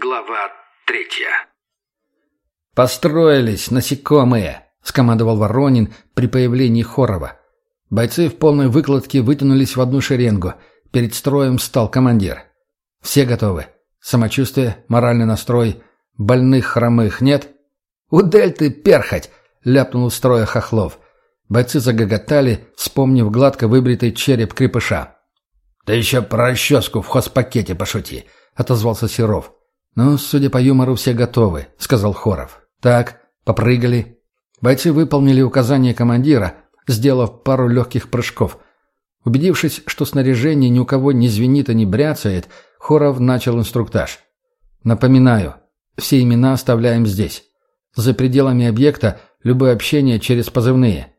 Глава третья. «Построились, насекомые!» — скомандовал Воронин при появлении Хорова. Бойцы в полной выкладке вытянулись в одну шеренгу. Перед строем стал командир. «Все готовы. Самочувствие, моральный настрой. Больных хромых нет?» «Удель ты, перхоть!» — ляпнул строя Хохлов. Бойцы загоготали, вспомнив гладко выбритый череп крепыша. «Ты еще про расческу в хозпакете пошути», — отозвался Серов. «Ну, судя по юмору, все готовы», — сказал Хоров. «Так, попрыгали». Бойцы выполнили указание командира, сделав пару легких прыжков. Убедившись, что снаряжение ни у кого не звенит и не бряцает, Хоров начал инструктаж. «Напоминаю, все имена оставляем здесь. За пределами объекта любое общение через позывные.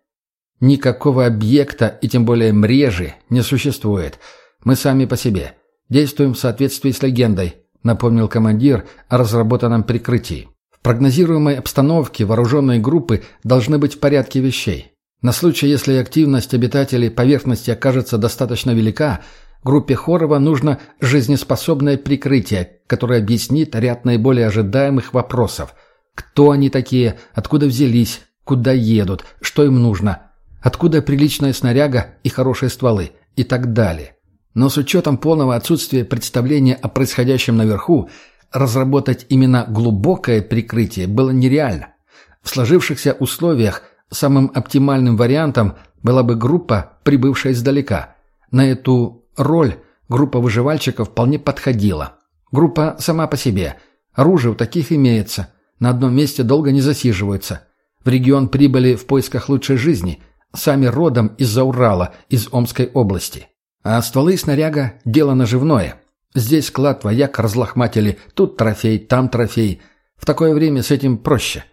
Никакого объекта и тем более мрежи не существует. Мы сами по себе. Действуем в соответствии с легендой», — напомнил командир о разработанном прикрытии. В прогнозируемой обстановке вооруженные группы должны быть в порядке вещей. На случай, если активность обитателей поверхности окажется достаточно велика, группе Хорова нужно жизнеспособное прикрытие, которое объяснит ряд наиболее ожидаемых вопросов. Кто они такие, откуда взялись, куда едут, что им нужно, откуда приличная снаряга и хорошие стволы и так далее. Но с учетом полного отсутствия представления о происходящем наверху, разработать именно глубокое прикрытие было нереально. В сложившихся условиях самым оптимальным вариантом была бы группа, прибывшая издалека. На эту роль группа выживальщиков вполне подходила. Группа сама по себе. Оружие у таких имеется. На одном месте долго не засиживаются. В регион прибыли в поисках лучшей жизни. Сами родом из-за Урала, из Омской области. А стволы снаряга – дело наживное. Здесь клад вояк разлохматили, тут трофей, там трофей. В такое время с этим проще.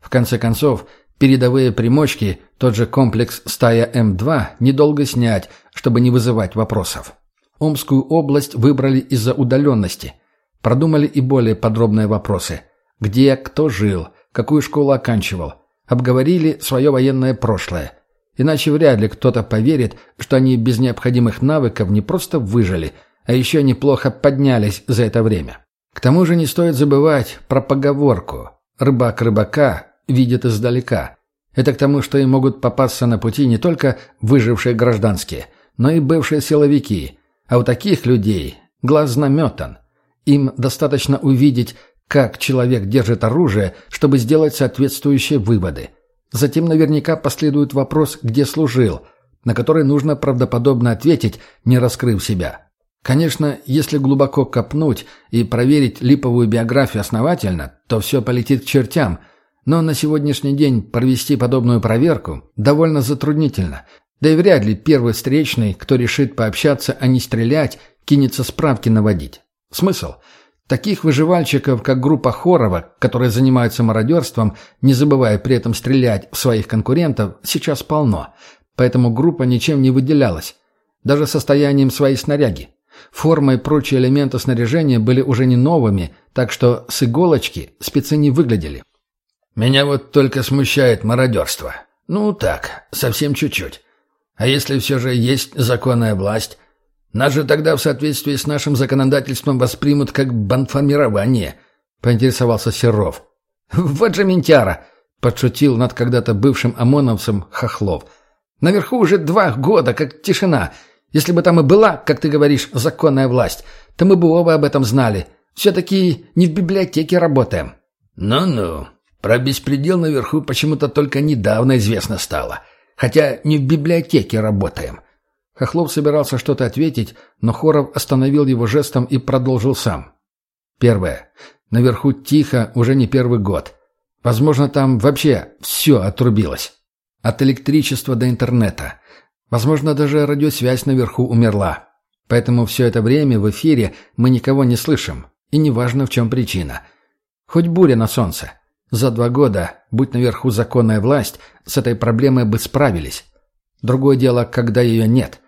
В конце концов, передовые примочки, тот же комплекс «Стая М2» недолго снять, чтобы не вызывать вопросов. Омскую область выбрали из-за удаленности. Продумали и более подробные вопросы. Где, кто жил, какую школу оканчивал. Обговорили свое военное прошлое. Иначе вряд ли кто-то поверит, что они без необходимых навыков не просто выжили, а еще неплохо поднялись за это время. К тому же не стоит забывать про поговорку «рыбак рыбака видит издалека». Это к тому, что им могут попасться на пути не только выжившие гражданские, но и бывшие силовики. А у таких людей глаз наметан. Им достаточно увидеть, как человек держит оружие, чтобы сделать соответствующие выводы – Затем наверняка последует вопрос «где служил?», на который нужно правдоподобно ответить, не раскрыв себя. Конечно, если глубоко копнуть и проверить липовую биографию основательно, то все полетит к чертям, но на сегодняшний день провести подобную проверку довольно затруднительно, да и вряд ли первый встречный, кто решит пообщаться, а не стрелять, кинется справки наводить. Смысл? Таких выживальщиков, как группа Хорова, которые занимаются мародерством, не забывая при этом стрелять в своих конкурентов, сейчас полно. Поэтому группа ничем не выделялась. Даже состоянием своей снаряги. Форма и прочие элементы снаряжения были уже не новыми, так что с иголочки спецы не выглядели. «Меня вот только смущает мародерство. Ну так, совсем чуть-чуть. А если все же есть законная власть, нас же тогда в соответствии с нашим законодательством воспримут как банформирование», — поинтересовался Серов. «Вот же ментяра!» — подшутил над когда-то бывшим ОМОНовцем Хохлов. «Наверху уже два года, как тишина. Если бы там и была, как ты говоришь, законная власть, то мы бы оба об этом знали. Все-таки не в библиотеке работаем». «Ну-ну, про беспредел наверху почему-то только недавно известно стало. Хотя не в библиотеке работаем. Хохлов собирался что-то ответить, но Хоров остановил его жестом и продолжил сам. Первое. Наверху тихо уже не первый год. Возможно, там вообще все отрубилось. От электричества до интернета. Возможно, даже радиосвязь наверху умерла. Поэтому все это время в эфире мы никого не слышим. И неважно, в чем причина. Хоть буря на солнце. За два года, будь наверху законная власть, с этой проблемой бы справились. Другое дело, когда ее нет –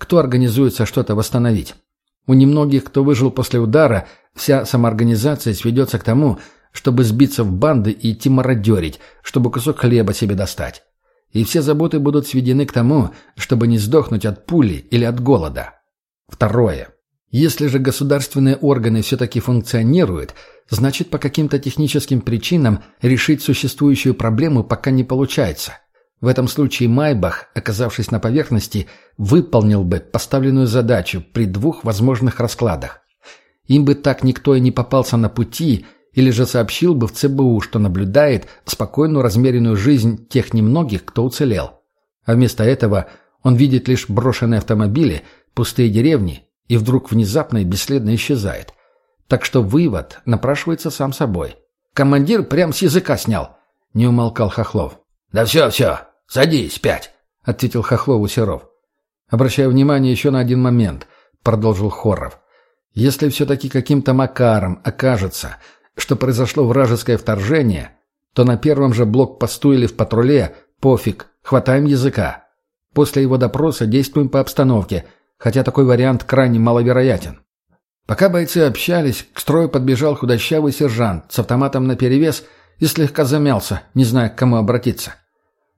кто организуется что-то восстановить? У немногих, кто выжил после удара, вся самоорганизация сведется к тому, чтобы сбиться в банды и идти мародерить, чтобы кусок хлеба себе достать. И все заботы будут сведены к тому, чтобы не сдохнуть от пули или от голода. Второе. Если же государственные органы все-таки функционируют, Значит, по каким-то техническим причинам решить существующую проблему пока не получается. В этом случае Майбах, оказавшись на поверхности, выполнил бы поставленную задачу при двух возможных раскладах. Им бы так никто и не попался на пути, или же сообщил бы в ЦБУ, что наблюдает спокойную размеренную жизнь тех немногих, кто уцелел. А вместо этого он видит лишь брошенные автомобили, пустые деревни и вдруг внезапно и бесследно исчезает. Так что вывод напрашивается сам собой. «Командир прям с языка снял», — не умолкал Хохлов. «Да все, все, садись, пять», — ответил Хохлову Серов. «Обращая внимание еще на один момент», — продолжил Хорров. «Если все-таки каким-то макаром окажется, что произошло вражеское вторжение, то на первом же блокпосту или в патруле пофиг, хватаем языка. После его допроса действуем по обстановке, хотя такой вариант крайне маловероятен. Пока бойцы общались, к строю подбежал худощавый сержант с автоматом наперевес и слегка замялся, не зная, к кому обратиться.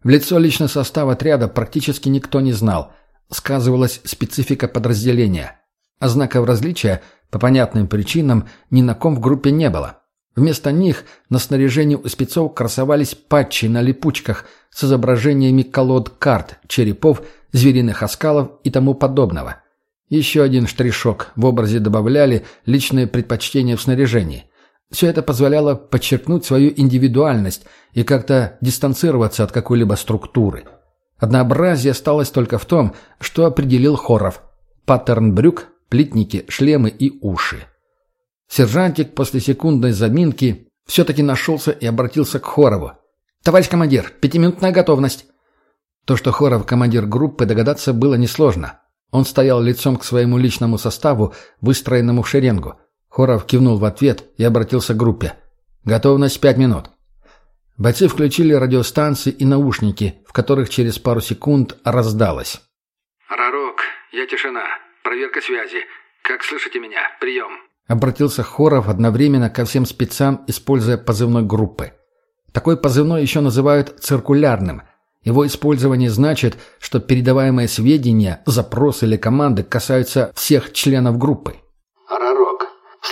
В лицо лично состав отряда практически никто не знал. Сказывалась специфика подразделения. А знаков различия, по понятным причинам, ни на ком в группе не было. Вместо них на снаряжении у спецов красовались патчи на липучках с изображениями колод карт, черепов, звериных оскалов и тому подобного. Еще один штришок в образе добавляли личные предпочтения в снаряжении. Все это позволяло подчеркнуть свою индивидуальность и как-то дистанцироваться от какой-либо структуры. Однообразие осталось только в том, что определил Хоров. Паттерн брюк, плитники, шлемы и уши. Сержантик после секундной заминки все-таки нашелся и обратился к Хорову. «Товарищ командир, пятиминутная готовность!» То, что Хоров командир группы, догадаться было несложно. Он стоял лицом к своему личному составу, выстроенному в шеренгу. Хоров кивнул в ответ и обратился к группе. «Готовность пять минут». Бойцы включили радиостанции и наушники, в которых через пару секунд раздалось. «Ророк, я тишина. Проверка связи. Как слышите меня? Прием». Обратился Хоров одновременно ко всем спецам, используя позывной группы. Такой позывной еще называют циркулярным – его использование значит, что передаваемые сведения, запросы или команды касаются всех членов группы.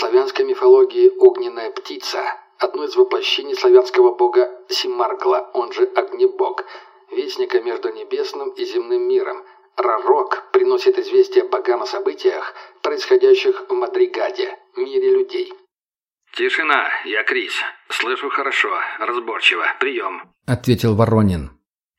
Славянской мифологии огненная птица. Одно из воплощений славянского бога Симаргла, он же Огнебог. Вестника между небесным и земным миром. Рарок приносит известие богам о событиях, происходящих в Мадригаде, мире людей. «Тишина, я Крис. Слышу хорошо, разборчиво. Прием», — ответил Воронин.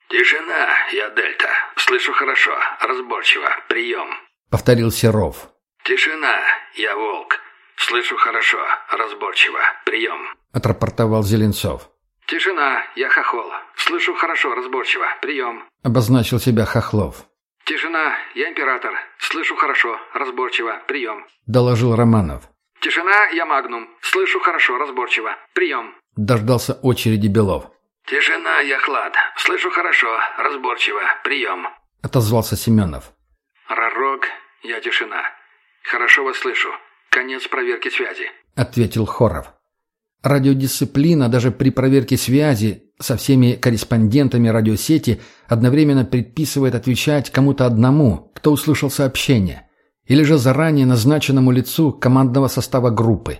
«Тишина, я Дельта. Слышу хорошо, разборчиво. Прием», — повторил Серов. «Тишина, я Волк. Слышу хорошо, разборчиво. Прием», — отрапортовал Зеленцов. «Тишина, я Хохол. Слышу хорошо, разборчиво. Прием», — обозначил себя Хохлов. «Тишина, я Император. Слышу хорошо, разборчиво. Прием», — доложил Романов. «Тишина, я Магнум. Слышу хорошо, разборчиво. Прием», — дождался очереди Белов. «Тишина, я Хлад. Слышу хорошо, разборчиво. Прием», — отозвался Семенов. «Ророк, я тишина. Хорошо вас слышу. Конец проверки связи», — ответил Хоров. Радиодисциплина даже при проверке связи со всеми корреспондентами радиосети одновременно предписывает отвечать кому-то одному, кто услышал сообщение, или же заранее назначенному лицу командного состава группы.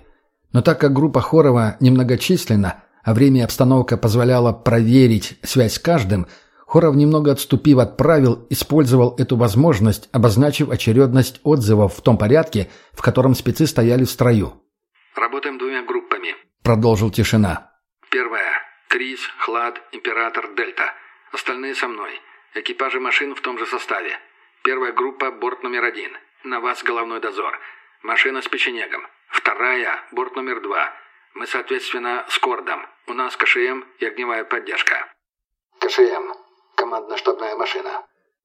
Но так как группа Хорова немногочисленна, а время и обстановка позволяла проверить связь с каждым, Хоров, немного отступив от правил, использовал эту возможность, обозначив очередность отзывов в том порядке, в котором спецы стояли в строю. «Работаем двумя группами», — продолжил тишина. «Первая. Крис, Хлад, Император, Дельта. Остальные со мной. Экипажи машин в том же составе. Первая группа – борт номер один. На вас головной дозор. Машина с печенегом. Вторая – борт номер два. Мы, соответственно, с Кордом. У нас КШМ и огневая поддержка. КШМ. Командно-штабная машина.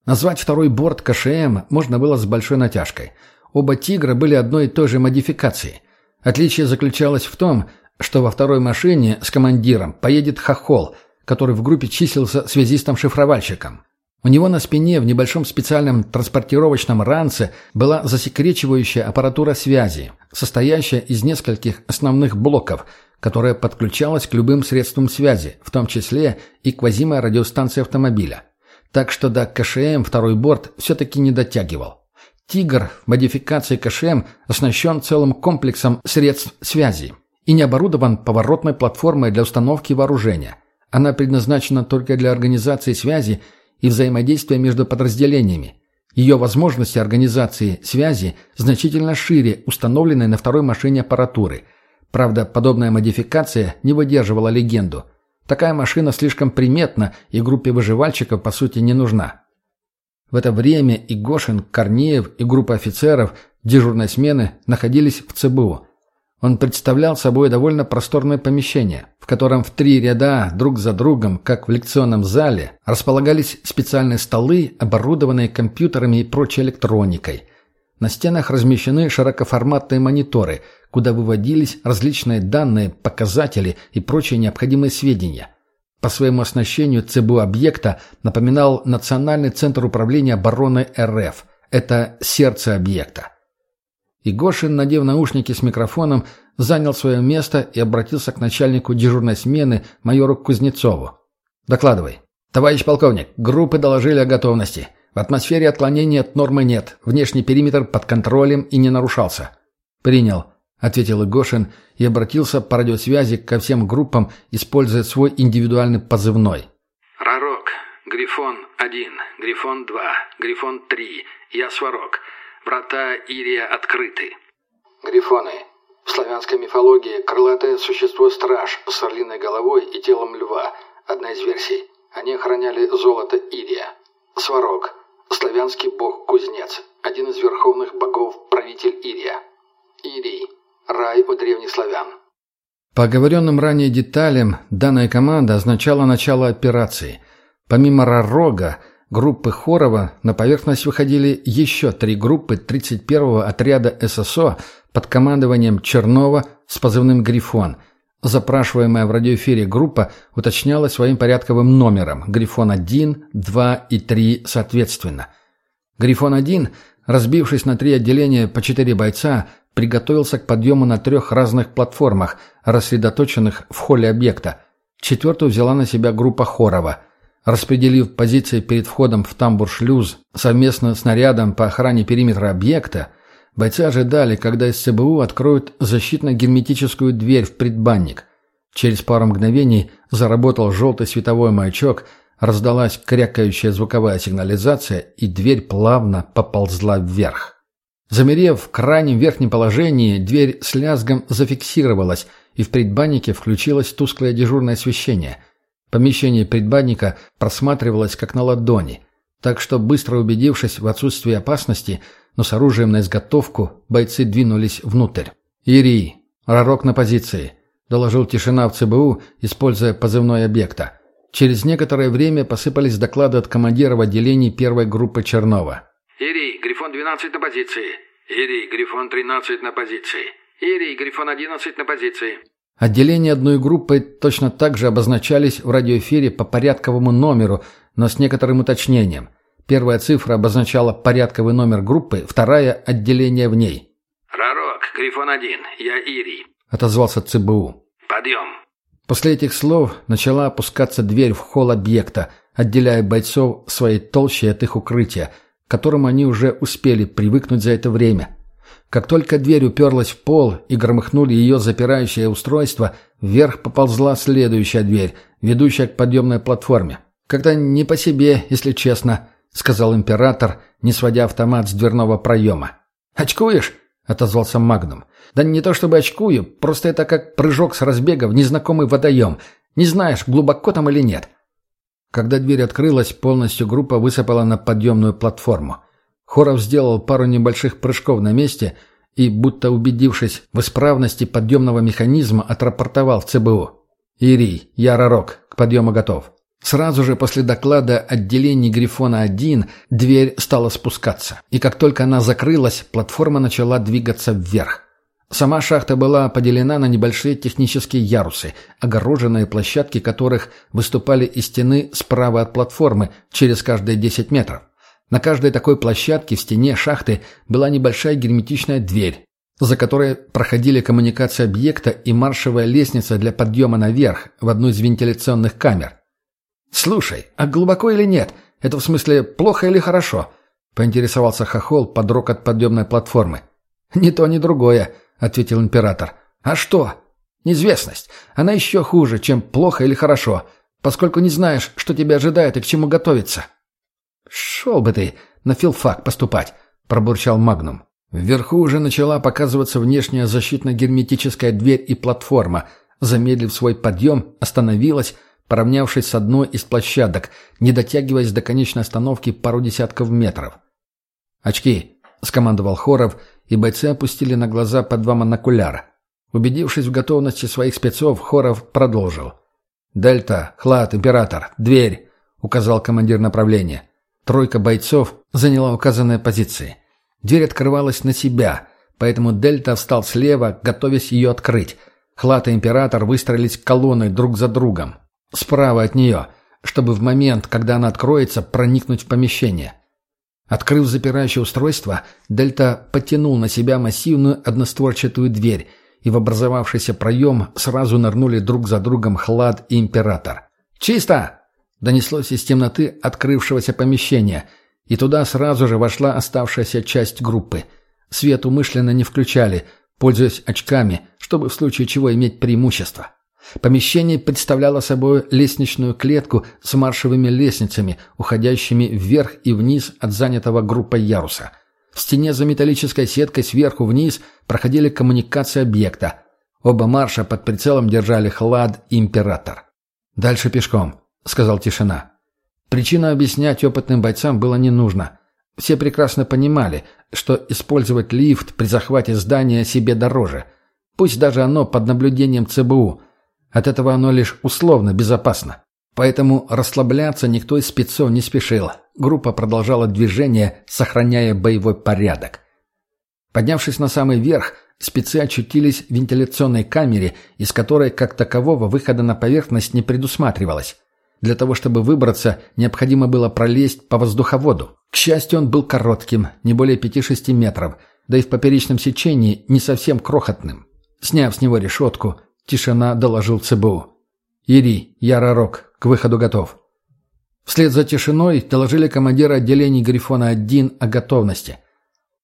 Назвать второй борт КШМ можно было с большой натяжкой. Оба «Тигра» были одной и той же модификации. Отличие заключалось в том, что во второй машине с командиром поедет Хохол, который в группе числился связистом-шифровальщиком. У него на спине в небольшом специальном транспортировочном ранце была засекречивающая аппаратура связи, состоящая из нескольких основных блоков, которая подключалась к любым средствам связи, в том числе и к возимой радиостанции автомобиля. Так что до КШМ второй борт все-таки не дотягивал. «Тигр» в модификации КШМ оснащен целым комплексом средств связи. и не оборудован поворотной платформой для установки вооружения. Она предназначена только для организации связи и взаимодействия между подразделениями. Ее возможности организации связи значительно шире установленной на второй машине аппаратуры. Правда, подобная модификация не выдерживала легенду. Такая машина слишком приметна и группе выживальщиков по сути не нужна. В это время и Гошин, Корнеев и группа офицеров дежурной смены находились в ЦБУ. Он представлял собой довольно просторное помещение, в котором в три ряда друг за другом, как в лекционном зале, располагались специальные столы, оборудованные компьютерами и прочей электроникой. На стенах размещены широкоформатные мониторы, куда выводились различные данные, показатели и прочие необходимые сведения. По своему оснащению ЦБУ объекта напоминал Национальный центр управления обороны РФ. Это сердце объекта. И Гошин, надев наушники с микрофоном, занял свое место и обратился к начальнику дежурной смены, майору Кузнецову. «Докладывай». «Товарищ полковник, группы доложили о готовности. В атмосфере отклонений от нормы нет. Внешний периметр под контролем и не нарушался». «Принял», — ответил Игошин и обратился по радиосвязи ко всем группам, используя свой индивидуальный позывной. «Ророк, Грифон-1, Грифон-2, Грифон-3, я Сварог». Врата Ирия открыты. Грифоны. В славянской мифологии крылатое существо-страж с орлиной головой и телом льва. Одна из версий. Они охраняли золото Ирия. Сварог. Славянский бог-кузнец. Один из верховных богов, правитель Ирия. Ирий. Рай у древних славян. По оговоренным ранее деталям, данная команда означала начало операции. Помимо Ророга, группы Хорова на поверхность выходили еще три группы 31-го отряда ССО под командованием Чернова с позывным «Грифон». Запрашиваемая в радиоэфире группа уточняла своим порядковым номером «Грифон-1», «2» и «3» соответственно. «Грифон-1», разбившись на три отделения по четыре бойца, приготовился к подъему на трех разных платформах, рассредоточенных в холле объекта. Четвертую взяла на себя группа Хорова – Распределив позиции перед входом в тамбур-шлюз совместно с нарядом по охране периметра объекта, бойцы ожидали, когда из ЦБУ откроют защитно-герметическую дверь в предбанник. Через пару мгновений заработал желтый световой маячок, раздалась крякающая звуковая сигнализация, и дверь плавно поползла вверх. Замерев в крайнем верхнем положении, дверь с лязгом зафиксировалась, и в предбаннике включилось тусклое дежурное освещение – Помещение предбанника просматривалось как на ладони, так что, быстро убедившись в отсутствии опасности, но с оружием на изготовку, бойцы двинулись внутрь. «Ирий, Ророк на позиции», — доложил тишина в ЦБУ, используя позывной объекта. Через некоторое время посыпались доклады от командира в отделении первой группы Чернова. «Ирий, Грифон-12 на позиции. Ирий, Грифон-13 на позиции. Ирий, Грифон-11 на позиции». Отделения одной группы точно так же обозначались в радиоэфире по порядковому номеру, но с некоторым уточнением. Первая цифра обозначала порядковый номер группы, вторая – отделение в ней. «Пророк, Грифон-1, я Ирий», – отозвался ЦБУ. «Подъем». После этих слов начала опускаться дверь в холл объекта, отделяя бойцов своей толще от их укрытия, к которому они уже успели привыкнуть за это время. Как только дверь уперлась в пол и громыхнули ее запирающее устройство, вверх поползла следующая дверь, ведущая к подъемной платформе. «Как-то не по себе, если честно», — сказал император, не сводя автомат с дверного проема. «Очкуешь?» — отозвался Магнум. «Да не то чтобы очкую, просто это как прыжок с разбега в незнакомый водоем. Не знаешь, глубоко там или нет». Когда дверь открылась, полностью группа высыпала на подъемную платформу. Хоров сделал пару небольших прыжков на месте и, будто убедившись в исправности подъемного механизма, отрапортовал в ЦБУ. «Ирий, я Ророк, к подъему готов». Сразу же после доклада отделений «Грифона-1» дверь стала спускаться, и как только она закрылась, платформа начала двигаться вверх. Сама шахта была поделена на небольшие технические ярусы, огороженные площадки которых выступали из стены справа от платформы через каждые 10 метров. На каждой такой площадке в стене шахты была небольшая герметичная дверь, за которой проходили коммуникации объекта и маршевая лестница для подъема наверх в одну из вентиляционных камер. «Слушай, а глубоко или нет? Это в смысле плохо или хорошо?» — поинтересовался Хохол под рокот подъемной платформы. «Ни то, ни другое», — ответил император. «А что?» Неизвестность. Она еще хуже, чем плохо или хорошо, поскольку не знаешь, что тебя ожидает и к чему готовиться. «Шел бы ты на филфак поступать», — пробурчал Магнум. Вверху уже начала показываться внешняя защитно-герметическая дверь и платформа. Замедлив свой подъем, остановилась, поравнявшись с одной из площадок, не дотягиваясь до конечной остановки пару десятков метров. «Очки!» — скомандовал Хоров, и бойцы опустили на глаза по два монокуляра. Убедившись в готовности своих спецов, Хоров продолжил. «Дельта, Хлад, Император, дверь!» — указал командир направления. Тройка бойцов заняла указанные позиции. Дверь открывалась на себя, поэтому Дельта встал слева, готовясь ее открыть. Хлад и Император выстроились колонной друг за другом. Справа от нее, чтобы в момент, когда она откроется, проникнуть в помещение. Открыв запирающее устройство, Дельта потянул на себя массивную одностворчатую дверь, и в образовавшийся проем сразу нырнули друг за другом Хлад и Император. «Чисто!» — донеслось из темноты открывшегося помещения, и туда сразу же вошла оставшаяся часть группы. Свет умышленно не включали, пользуясь очками, чтобы в случае чего иметь преимущество. Помещение представляло собой лестничную клетку с маршевыми лестницами, уходящими вверх и вниз от занятого группой яруса. В стене за металлической сеткой сверху вниз проходили коммуникации объекта. Оба марша под прицелом держали Хлад и Император. «Дальше пешком», — сказал Тишина. Причину объяснять опытным бойцам было не нужно. Все прекрасно понимали, что использовать лифт при захвате здания себе дороже. Пусть даже оно под наблюдением ЦБУ — от этого оно лишь условно безопасно. Поэтому расслабляться никто из спецов не спешил. Группа продолжала движение, сохраняя боевой порядок. Поднявшись на самый верх, спецы очутились в вентиляционной камере, из которой как такового выхода на поверхность не предусматривалось. Для того, чтобы выбраться, необходимо было пролезть по воздуховоду. К счастью, он был коротким, не более 5-6 метров, да и в поперечном сечении не совсем крохотным. Сняв с него решетку, Тишина доложил ЦБУ. «Ири, Яророк, к выходу готов». Вслед за тишиной доложили командиры отделений «Грифона-1» о готовности.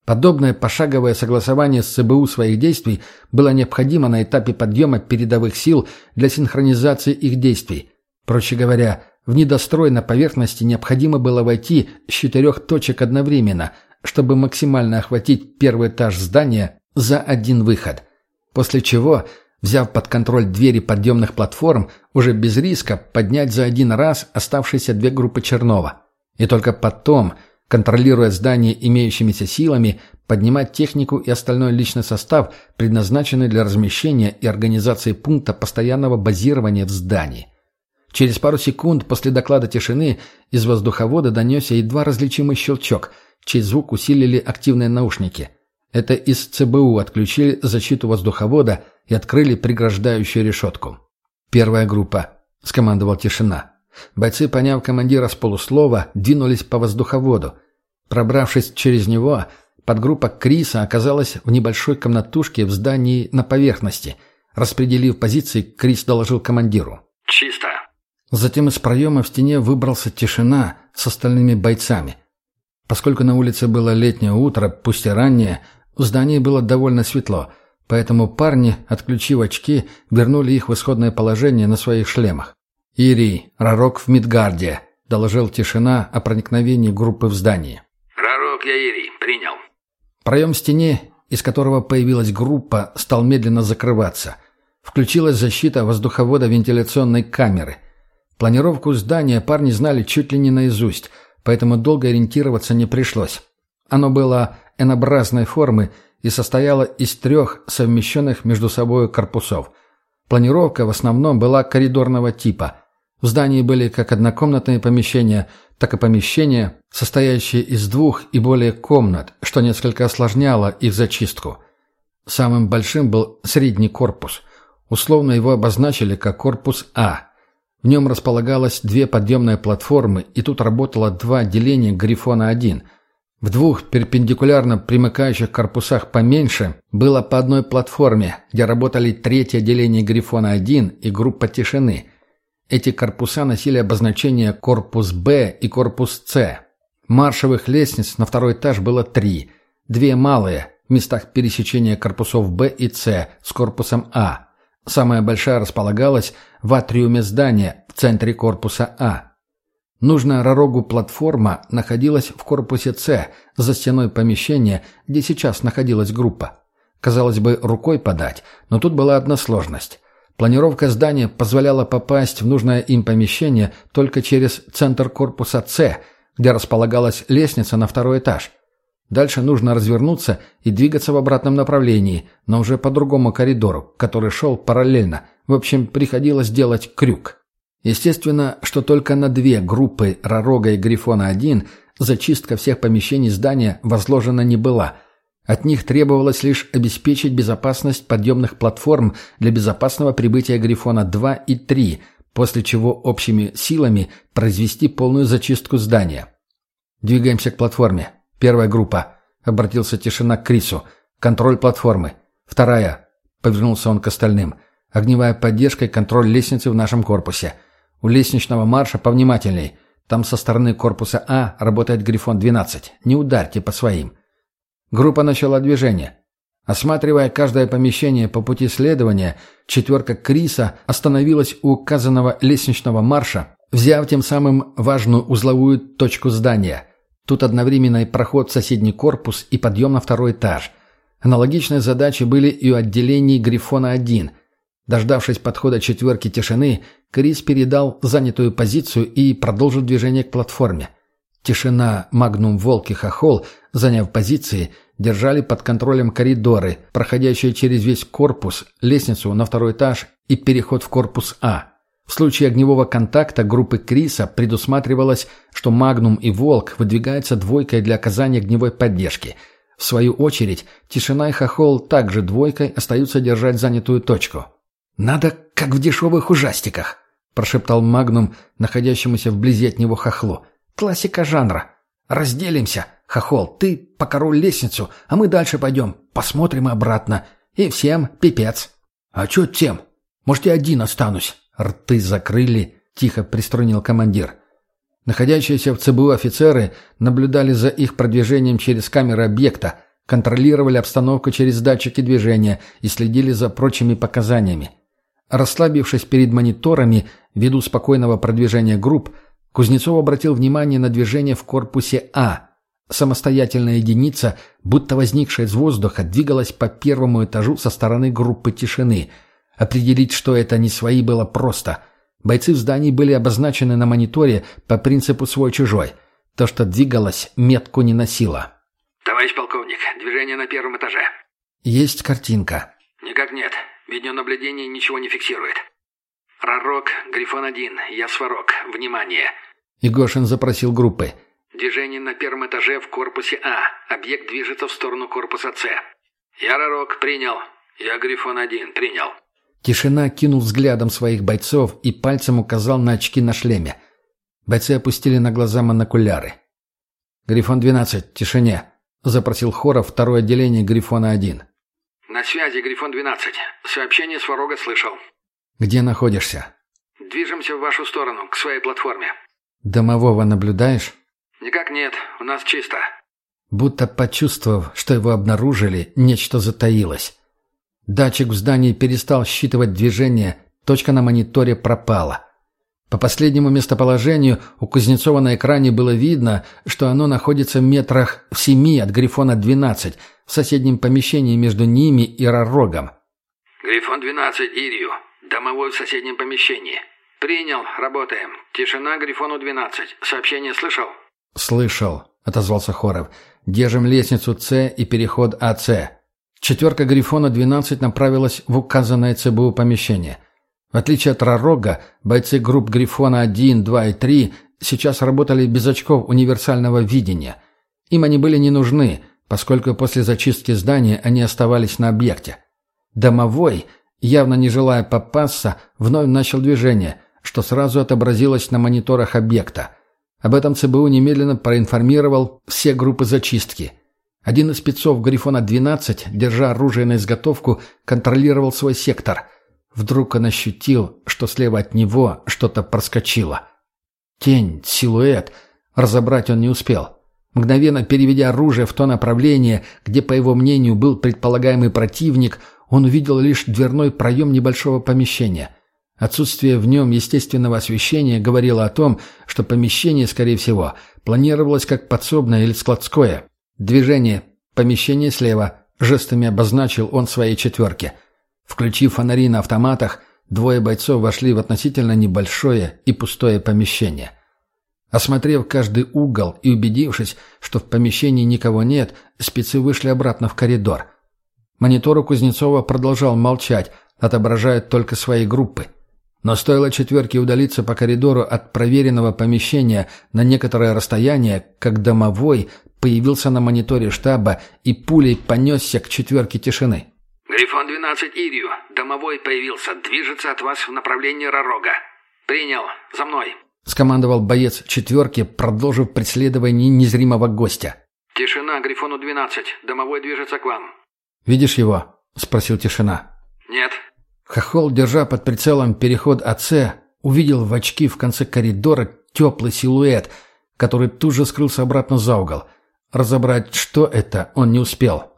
Подобное пошаговое согласование с ЦБУ своих действий было необходимо на этапе подъема передовых сил для синхронизации их действий. Проще говоря, в недострой на поверхности необходимо было войти с четырех точек одновременно, чтобы максимально охватить первый этаж здания за один выход. После чего взяв под контроль двери подъемных платформ, уже без риска поднять за один раз оставшиеся две группы Чернова. И только потом, контролируя здание имеющимися силами, поднимать технику и остальной личный состав, предназначенный для размещения и организации пункта постоянного базирования в здании. Через пару секунд после доклада тишины из воздуховода донесся едва различимый щелчок, чей звук усилили активные наушники. Это из ЦБУ отключили защиту воздуховода и открыли преграждающую решетку. «Первая группа», — скомандовал тишина. Бойцы, поняв командира с полуслова, двинулись по воздуховоду. Пробравшись через него, подгруппа Криса оказалась в небольшой комнатушке в здании на поверхности. Распределив позиции, Крис доложил командиру. «Чисто». Затем из проема в стене выбрался тишина с остальными бойцами. Поскольку на улице было летнее утро, пусть и раннее, в здании было довольно светло — Поэтому парни, отключив очки, вернули их в исходное положение на своих шлемах. «Ири, Рарок в Мидгарде», — доложил тишина о проникновении группы в здание. «Рарок, я Ири, принял». Проем в стене, из которого появилась группа, стал медленно закрываться. Включилась защита воздуховода вентиляционной камеры. Планировку здания парни знали чуть ли не наизусть, поэтому долго ориентироваться не пришлось. Оно было N-образной формы и состояла из трех совмещенных между собой корпусов. Планировка в основном была коридорного типа. В здании были как однокомнатные помещения, так и помещения, состоящие из двух и более комнат, что несколько осложняло их зачистку. Самым большим был средний корпус. Условно его обозначили как корпус А. В нем располагалось две подъемные платформы, и тут работало два отделения «Грифона-1», в двух перпендикулярно примыкающих корпусах поменьше было по одной платформе, где работали третье отделение «Грифона-1» и группа «Тишины». Эти корпуса носили обозначения «Корпус Б» и «Корпус С». Маршевых лестниц на второй этаж было три. Две малые, в местах пересечения корпусов Б и С с корпусом А. Самая большая располагалась в атриуме здания в центре корпуса А. Нужная Ророгу платформа находилась в корпусе С, за стеной помещения, где сейчас находилась группа. Казалось бы, рукой подать, но тут была одна сложность. Планировка здания позволяла попасть в нужное им помещение только через центр корпуса С, где располагалась лестница на второй этаж. Дальше нужно развернуться и двигаться в обратном направлении, но уже по другому коридору, который шел параллельно. В общем, приходилось делать крюк. Естественно, что только на две группы Ророга и Грифона-1 зачистка всех помещений здания возложена не была. От них требовалось лишь обеспечить безопасность подъемных платформ для безопасного прибытия Грифона-2 и 3, после чего общими силами произвести полную зачистку здания. Двигаемся к платформе. Первая группа. Обратился тишина к Крису. Контроль платформы. Вторая. Повернулся он к остальным. Огневая поддержка и контроль лестницы в нашем корпусе. У лестничного марша повнимательней. Там со стороны корпуса А работает Грифон-12. Не ударьте по своим. Группа начала движение. Осматривая каждое помещение по пути следования, четверка Криса остановилась у указанного лестничного марша, взяв тем самым важную узловую точку здания – Тут одновременно и проход в соседний корпус и подъем на второй этаж. Аналогичные задачи были и у отделений «Грифона-1». Дождавшись подхода четверки тишины, Крис передал занятую позицию и продолжил движение к платформе. Тишина, Магнум, Волк и Хохол, заняв позиции, держали под контролем коридоры, проходящие через весь корпус, лестницу на второй этаж и переход в корпус А. В случае огневого контакта группы Криса предусматривалось, что Магнум и Волк выдвигаются двойкой для оказания огневой поддержки. В свою очередь, Тишина и Хохол также двойкой остаются держать занятую точку. «Надо, как в дешевых ужастиках», – прошептал Магнум, находящемуся вблизи от него Хохлу. «Классика жанра. Разделимся. Хохол, ты по король лестницу, а мы дальше пойдем. Посмотрим обратно. И всем пипец». «А чё тем? Может, я один останусь?» «Рты закрыли», — тихо приструнил командир. Находящиеся в ЦБУ офицеры наблюдали за их продвижением через камеры объекта, контролировали обстановку через датчики движения и следили за прочими показаниями. Расслабившись перед мониторами, ввиду спокойного продвижения групп, Кузнецов обратил внимание на движение в корпусе А. Самостоятельная единица, будто возникшая из воздуха, двигалась по первому этажу со стороны группы тишины — Определить, что это не свои, было просто. Бойцы в здании были обозначены на мониторе по принципу свой-чужой. То, что двигалось, метку не носило. «Товарищ полковник, движение на первом этаже». «Есть картинка». «Никак нет. Видеонаблюдение ничего не фиксирует». «Пророк, Грифон-1, я Сварог. Внимание!» Егошин запросил группы. «Движение на первом этаже в корпусе А. Объект движется в сторону корпуса С. Я Ророк, принял. Я Грифон-1, принял». Тишина кинул взглядом своих бойцов и пальцем указал на очки на шлеме. Бойцы опустили на глаза монокуляры. «Грифон-12, тишине», — запросил Хоров второе отделение Грифона-1. «На связи, Грифон-12. Сообщение с Ворога слышал». «Где находишься?» «Движемся в вашу сторону, к своей платформе». «Домового наблюдаешь?» «Никак нет, у нас чисто». Будто почувствовав, что его обнаружили, нечто затаилось. Датчик в здании перестал считывать движение, точка на мониторе пропала. По последнему местоположению у Кузнецова на экране было видно, что оно находится в метрах в семи от Грифона-12, в соседнем помещении между ними и Ророгом. «Грифон-12, Ирию. Домовой в соседнем помещении. Принял, работаем. Тишина Грифону-12. Сообщение слышал?» «Слышал», — отозвался Хоров. «Держим лестницу С и переход АЦ. Четверка «Грифона-12» направилась в указанное ЦБУ помещение. В отличие от «Ророга», бойцы групп «Грифона-1», «2» и «3» сейчас работали без очков универсального видения. Им они были не нужны, поскольку после зачистки здания они оставались на объекте. Домовой, явно не желая попасться, вновь начал движение, что сразу отобразилось на мониторах объекта. Об этом ЦБУ немедленно проинформировал все группы зачистки – один из спецов «Грифона-12», держа оружие на изготовку, контролировал свой сектор. Вдруг он ощутил, что слева от него что-то проскочило. Тень, силуэт. Разобрать он не успел. Мгновенно переведя оружие в то направление, где, по его мнению, был предполагаемый противник, он увидел лишь дверной проем небольшого помещения. Отсутствие в нем естественного освещения говорило о том, что помещение, скорее всего, планировалось как подсобное или складское. Движение. Помещение слева. Жестами обозначил он своей четверке. Включив фонари на автоматах, двое бойцов вошли в относительно небольшое и пустое помещение. Осмотрев каждый угол и убедившись, что в помещении никого нет, спецы вышли обратно в коридор. Монитор у Кузнецова продолжал молчать, отображая только свои группы. Но стоило четверке удалиться по коридору от проверенного помещения на некоторое расстояние, как домовой появился на мониторе штаба и пулей понесся к четверке тишины. «Грифон-12 Ирию, домовой появился, движется от вас в направлении Ророга. Принял, за мной!» — скомандовал боец четверки, продолжив преследование незримого гостя. «Тишина, Грифону-12, домовой движется к вам. «Видишь его?» — спросил тишина. «Нет». Хохол, держа под прицелом переход АЦ, увидел в очки в конце коридора теплый силуэт, который тут же скрылся обратно за угол. Разобрать, что это, он не успел.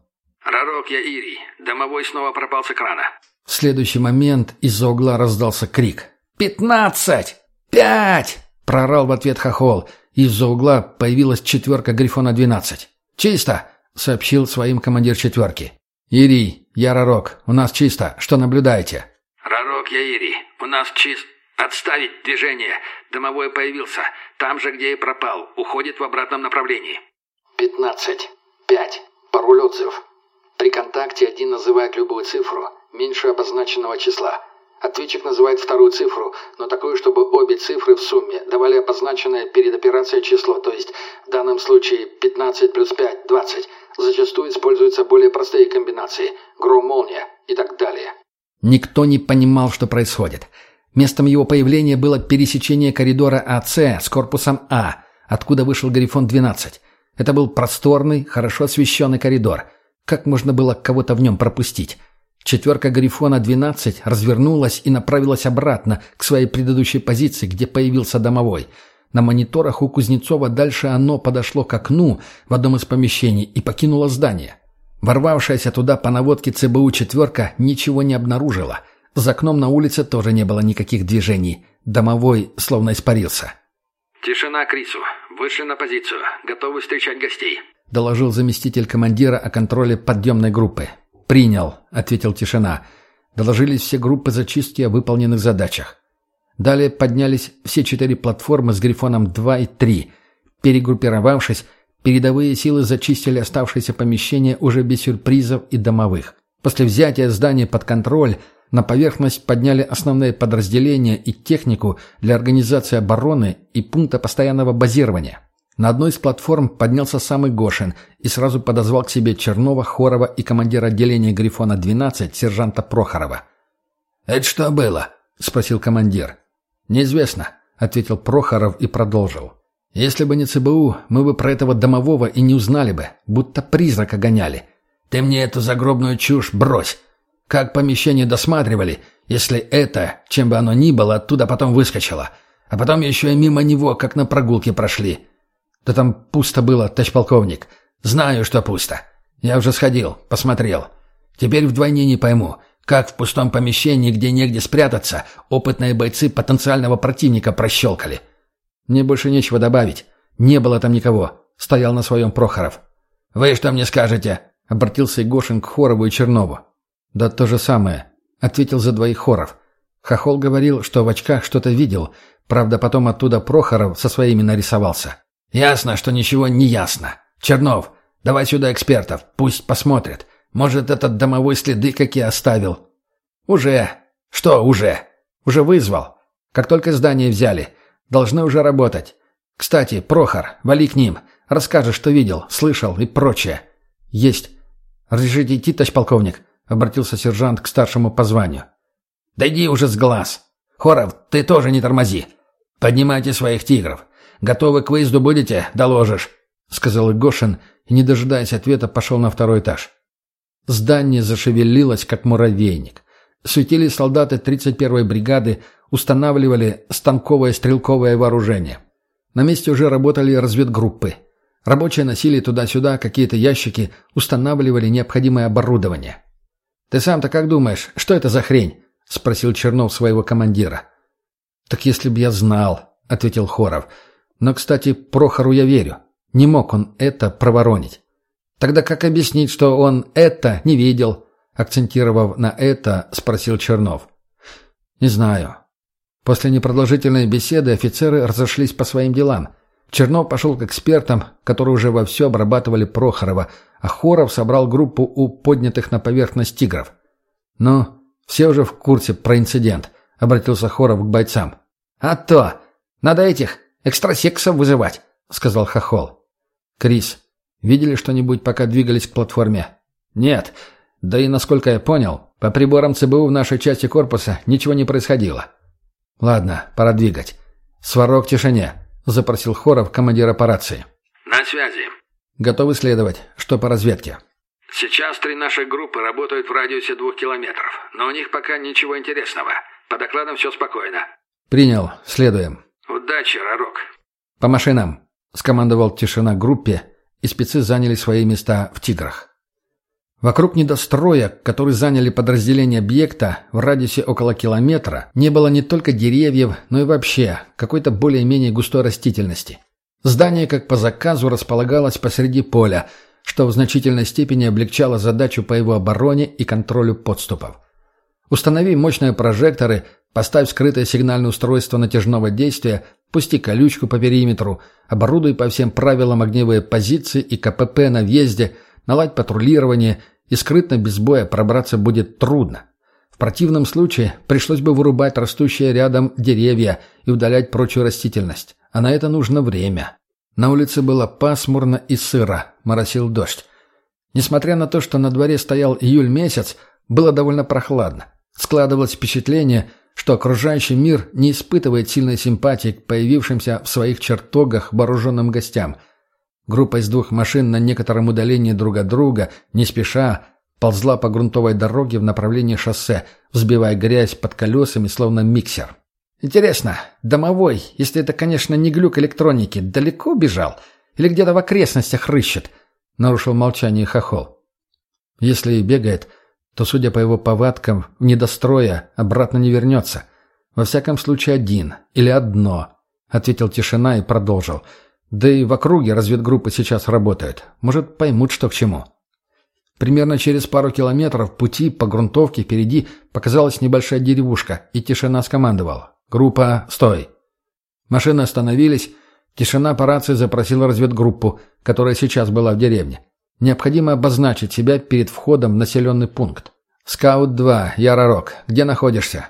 «Ророк, я Ирий. Домовой снова пропал с экрана». В следующий момент из-за угла раздался крик. «Пятнадцать! Пять!» — прорал в ответ Хохол. Из-за угла появилась четверка Грифона-12. «Чисто!» — сообщил своим командир четверки. «Ирий, я Ророк. У нас чисто. Что наблюдаете?» «Ророк, я Ирий. У нас чисто. Отставить движение. Домовой появился. Там же, где и пропал. Уходит в обратном направлении». «Пятнадцать. Пять. Пароль отзыв. При контакте один называет любую цифру, меньше обозначенного числа. Ответчик называет вторую цифру, но такую, чтобы обе цифры в сумме давали обозначенное перед операцией число, то есть в данном случае 15 плюс 5 – 20. Зачастую используются более простые комбинации – гром-молния и так далее. Никто не понимал, что происходит. Местом его появления было пересечение коридора АЦ с корпусом А, откуда вышел Грифон-12. Это был просторный, хорошо освещенный коридор. Как можно было кого-то в нем пропустить? Четверка Грифона-12 развернулась и направилась обратно к своей предыдущей позиции, где появился домовой – на мониторах у Кузнецова дальше оно подошло к окну в одном из помещений и покинуло здание. Ворвавшаяся туда по наводке ЦБУ «четверка» ничего не обнаружила. За окном на улице тоже не было никаких движений. Домовой словно испарился. «Тишина Крису. Вышли на позицию. Готовы встречать гостей», — доложил заместитель командира о контроле подъемной группы. «Принял», — ответил Тишина. Доложились все группы зачистки о выполненных задачах. Далее поднялись все четыре платформы с Грифоном 2 и 3. Перегруппировавшись, передовые силы зачистили оставшиеся помещения уже без сюрпризов и домовых. После взятия здания под контроль на поверхность подняли основные подразделения и технику для организации обороны и пункта постоянного базирования. На одной из платформ поднялся самый Гошин и сразу подозвал к себе Чернова, Хорова и командира отделения «Грифона-12» сержанта Прохорова. «Это что было?» — спросил командир. «Неизвестно», — ответил Прохоров и продолжил. «Если бы не ЦБУ, мы бы про этого домового и не узнали бы, будто призрака гоняли. Ты мне эту загробную чушь брось. Как помещение досматривали, если это, чем бы оно ни было, оттуда потом выскочило. А потом еще и мимо него, как на прогулке прошли. Да там пусто было, товарищ полковник. Знаю, что пусто. Я уже сходил, посмотрел. Теперь вдвойне не пойму, как в пустом помещении, где негде спрятаться, опытные бойцы потенциального противника прощелкали. Мне больше нечего добавить. Не было там никого. Стоял на своем Прохоров. «Вы что мне скажете?» — обратился Егошин к Хорову и Чернову. «Да то же самое», — ответил за двоих Хоров. Хохол говорил, что в очках что-то видел. Правда, потом оттуда Прохоров со своими нарисовался. «Ясно, что ничего не ясно. Чернов, давай сюда экспертов, пусть посмотрят. Может, этот домовой следы какие оставил?» «Уже». «Что уже?» «Уже вызвал. Как только здание взяли. Должны уже работать. Кстати, Прохор, вали к ним. Расскажешь, что видел, слышал и прочее». «Есть. Разрешите идти, товарищ полковник?» — обратился сержант к старшему по званию. «Дойди уже с глаз. Хоров, ты тоже не тормози. Поднимайте своих тигров. Готовы к выезду будете? Доложишь», — сказал Игошин и, не дожидаясь ответа, пошел на второй этаж. Здание зашевелилось, как муравейник. Светили солдаты 31-й бригады, устанавливали станковое стрелковое вооружение. На месте уже работали разведгруппы. Рабочие носили туда-сюда какие-то ящики, устанавливали необходимое оборудование. Ты сам-то как думаешь, что это за хрень?» — спросил Чернов своего командира. «Так если б я знал», — ответил Хоров. «Но, кстати, Прохору я верю. Не мог он это проворонить». «Тогда как объяснить, что он это не видел?» Акцентировав на это, спросил Чернов. «Не знаю». После непродолжительной беседы офицеры разошлись по своим делам. Чернов пошел к экспертам, которые уже вовсю обрабатывали Прохорова, а Хоров собрал группу у поднятых на поверхность тигров. «Ну, все уже в курсе про инцидент», — обратился Хоров к бойцам. «А то! Надо этих экстрасексов вызывать», — сказал Хохол. «Крис, видели что-нибудь, пока двигались к платформе?» «Нет. Да и, насколько я понял, по приборам ЦБУ в нашей части корпуса ничего не происходило». «Ладно, пора двигать. Сварог тишине», — запросил Хоров командир операции. «На связи». «Готовы следовать. Что по разведке?» «Сейчас три наши группы работают в радиусе двух километров, но у них пока ничего интересного. По докладам все спокойно». «Принял. Следуем». «Удачи, Ророк». «По машинам», — скомандовал тишина группе, и спецы заняли свои места в «Тиграх». Вокруг недостроя, который заняли подразделения объекта в радиусе около километра, не было не только деревьев, но и вообще какой-то более-менее густой растительности. Здание, как по заказу, располагалось посреди поля, что в значительной степени облегчало задачу по его обороне и контролю подступов. Установи мощные прожекторы, поставь скрытое сигнальное устройство натяжного действия, пусти колючку по периметру, оборудуй по всем правилам огневые позиции и КПП на въезде, наладь патрулирование, и скрытно без боя пробраться будет трудно. В противном случае пришлось бы вырубать растущие рядом деревья и удалять прочую растительность, а на это нужно время. На улице было пасмурно и сыро, моросил дождь. Несмотря на то, что на дворе стоял июль месяц, было довольно прохладно. Складывалось впечатление, что окружающий мир не испытывает сильной симпатии к появившимся в своих чертогах вооруженным гостям. Группа из двух машин на некотором удалении друг от друга, не спеша, ползла по грунтовой дороге в направлении шоссе, взбивая грязь под колесами, словно миксер. Интересно, домовой, если это, конечно, не глюк электроники, далеко бежал? Или где-то в окрестностях рыщет? Нарушил молчание Хохол. Если и бегает, то, судя по его повадкам, в недостроя обратно не вернется. Во всяком случае, один или одно, — ответил тишина и продолжил. Да и в округе разведгруппы сейчас работают. Может, поймут, что к чему. Примерно через пару километров пути по грунтовке впереди показалась небольшая деревушка, и тишина скомандовал. «Группа, стой!» Машины остановились. Тишина по рации запросила разведгруппу, которая сейчас была в деревне. Необходимо обозначить себя перед входом в населенный пункт. «Скаут-2, я Ророк. Где находишься?»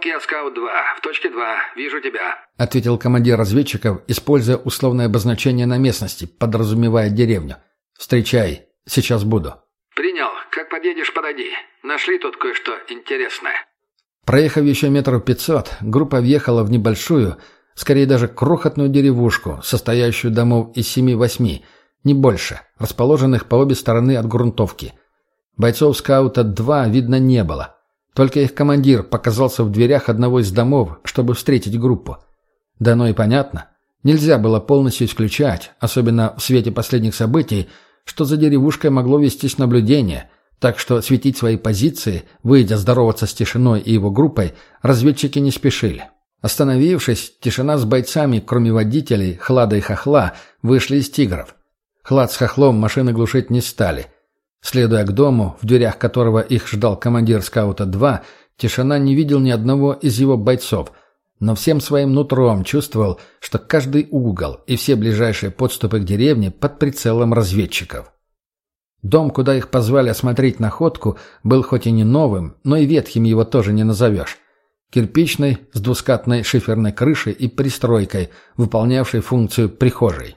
«Ророк, я Скаут-2. В точке 2. Вижу тебя», — ответил командир разведчиков, используя условное обозначение на местности, подразумевая деревню. «Встречай. Сейчас буду». «Принял. Как подъедешь, подойди. Нашли тут кое-что интересное». Проехав еще метров пятьсот, группа въехала в небольшую, скорее даже крохотную деревушку, состоящую домов из семи-восьми, не больше, расположенных по обе стороны от грунтовки. Бойцов скаута-2 видно не было. Только их командир показался в дверях одного из домов, чтобы встретить группу. Да ну и понятно. Нельзя было полностью исключать, особенно в свете последних событий, что за деревушкой могло вестись наблюдение – так что светить свои позиции, выйдя здороваться с Тишиной и его группой, разведчики не спешили. Остановившись, Тишина с бойцами, кроме водителей, Хлада и Хохла, вышли из «Тигров». Хлад с Хохлом машины глушить не стали. Следуя к дому, в дверях которого их ждал командир скаута-2, Тишина не видел ни одного из его бойцов, но всем своим нутром чувствовал, что каждый угол и все ближайшие подступы к деревне под прицелом разведчиков. Дом, куда их позвали осмотреть находку, был хоть и не новым, но и ветхим его тоже не назовешь. Кирпичный, с двускатной шиферной крышей и пристройкой, выполнявшей функцию прихожей.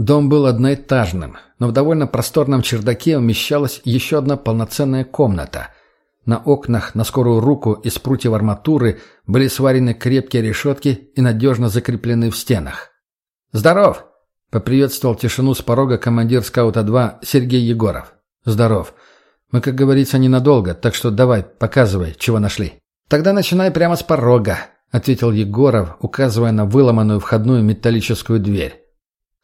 Дом был одноэтажным, но в довольно просторном чердаке умещалась еще одна полноценная комната. На окнах на скорую руку из прутьев арматуры были сварены крепкие решетки и надежно закреплены в стенах. «Здоров!» Поприветствовал тишину с порога командир скаута-2 Сергей Егоров. «Здоров. Мы, как говорится, ненадолго, так что давай, показывай, чего нашли». «Тогда начинай прямо с порога», — ответил Егоров, указывая на выломанную входную металлическую дверь.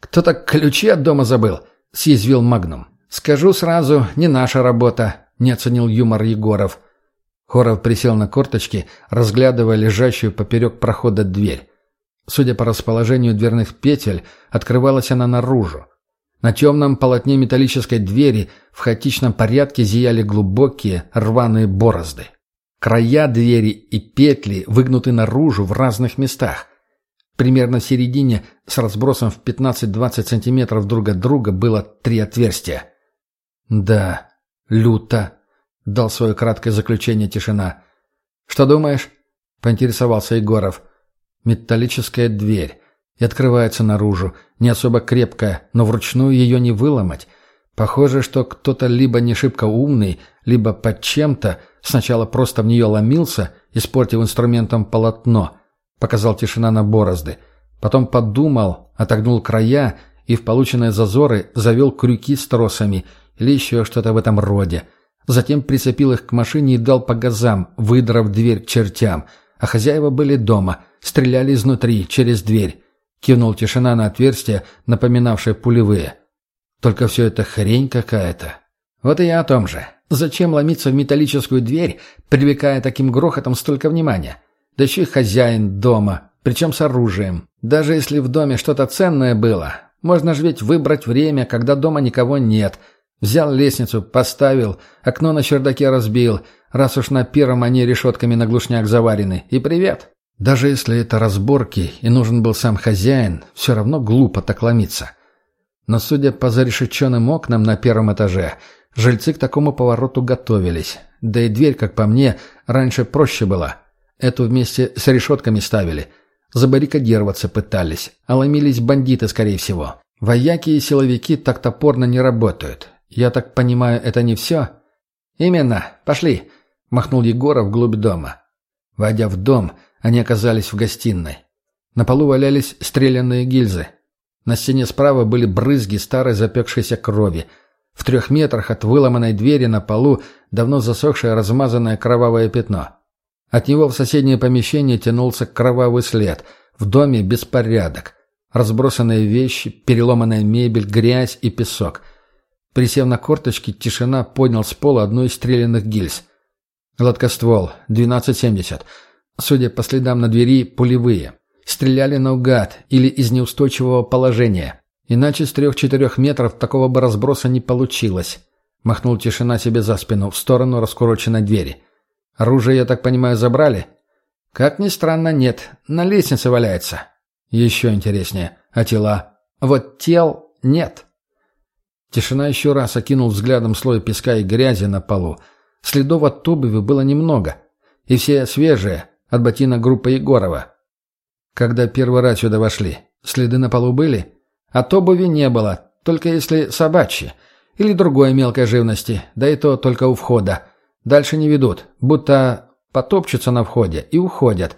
«Кто-то ключи от дома забыл», — съязвил Магнум. «Скажу сразу, не наша работа», не оценил юмор Егоров. Хоров присел на корточки, разглядывая лежащую поперек прохода дверь. Судя по расположению дверных петель, открывалась она наружу. На темном полотне металлической двери в хаотичном порядке зияли глубокие рваные борозды. Края двери и петли выгнуты наружу в разных местах. Примерно в середине, с разбросом в 15-20 сантиметров друг от друга, было три отверстия. «Да, люто», — дал свое краткое заключение тишина. «Что думаешь?» — поинтересовался Егоров. «Металлическая дверь. И открывается наружу. Не особо крепкая, но вручную ее не выломать. Похоже, что кто-то либо не шибко умный, либо под чем-то сначала просто в нее ломился, испортив инструментом полотно. Показал тишина на борозды. Потом подумал, отогнул края и в полученные зазоры завел крюки с тросами или еще что-то в этом роде. Затем прицепил их к машине и дал по газам, выдрав дверь чертям. А хозяева были дома, стреляли изнутри, через дверь. Кивнул тишина на отверстие, напоминавшее пулевые. Только все это хрень какая-то. Вот и я о том же. Зачем ломиться в металлическую дверь, привлекая таким грохотом столько внимания? Да еще и хозяин дома, причем с оружием. Даже если в доме что-то ценное было, можно же ведь выбрать время, когда дома никого нет. Взял лестницу, поставил, окно на чердаке разбил, раз уж на первом они решетками на глушняк заварены. И привет. Даже если это разборки и нужен был сам хозяин, все равно глупо так ломиться. Но судя по зарешеченным окнам на первом этаже, жильцы к такому повороту готовились. Да и дверь, как по мне, раньше проще была. Эту вместе с решетками ставили. Забаррикадироваться пытались, а ломились бандиты, скорее всего. Вояки и силовики так топорно не работают. Я так понимаю, это не все? Именно. Пошли. Махнул Егоров вглубь дома. Войдя в дом, они оказались в гостиной. На полу валялись стрелянные гильзы. На стене справа были брызги старой запекшейся крови. В трех метрах от выломанной двери на полу давно засохшее размазанное кровавое пятно. От него в соседнее помещение тянулся кровавый след. В доме беспорядок. Разбросанные вещи, переломанная мебель, грязь и песок. Присев на корточки, тишина поднял с пола одну из стрелянных гильз. Гладкоствол, 1270. Судя по следам на двери, пулевые. Стреляли наугад или из неустойчивого положения. Иначе с трех-четырех метров такого бы разброса не получилось. Махнул тишина себе за спину, в сторону раскуроченной двери. Оружие, я так понимаю, забрали? Как ни странно, нет. На лестнице валяется. Еще интереснее. А тела? Вот тел нет. Тишина еще раз окинул взглядом слой песка и грязи на полу. Следов от обуви было немного. И все свежие, от ботинок группы Егорова. Когда первый раз сюда вошли, следы на полу были? От обуви не было, только если собачьи. Или другой мелкой живности, да и то только у входа. Дальше не ведут, будто потопчутся на входе и уходят.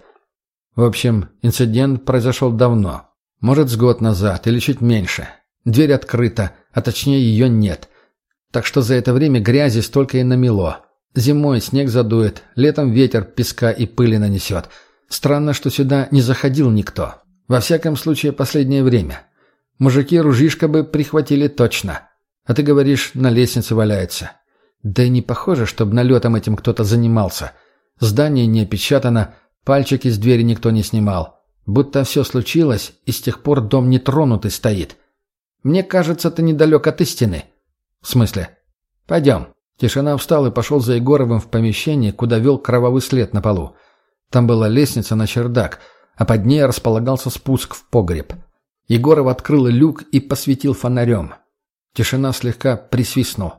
В общем, инцидент произошел давно. Может, с год назад или чуть меньше. Дверь открыта, а точнее ее нет. Так что за это время грязи столько и намело. Зимой снег задует, летом ветер песка и пыли нанесет. Странно, что сюда не заходил никто. Во всяком случае, последнее время. Мужики ружишка бы прихватили точно. А ты говоришь, на лестнице валяется. Да и не похоже, чтобы налетом этим кто-то занимался. Здание не опечатано, пальчик из двери никто не снимал. Будто все случилось, и с тех пор дом нетронутый стоит. Мне кажется, ты недалек от истины. В смысле? Пойдем. Тишина встал и пошел за Егоровым в помещение, куда вел кровавый след на полу. Там была лестница на чердак, а под ней располагался спуск в погреб. Егоров открыл люк и посветил фонарем. Тишина слегка присвистнул.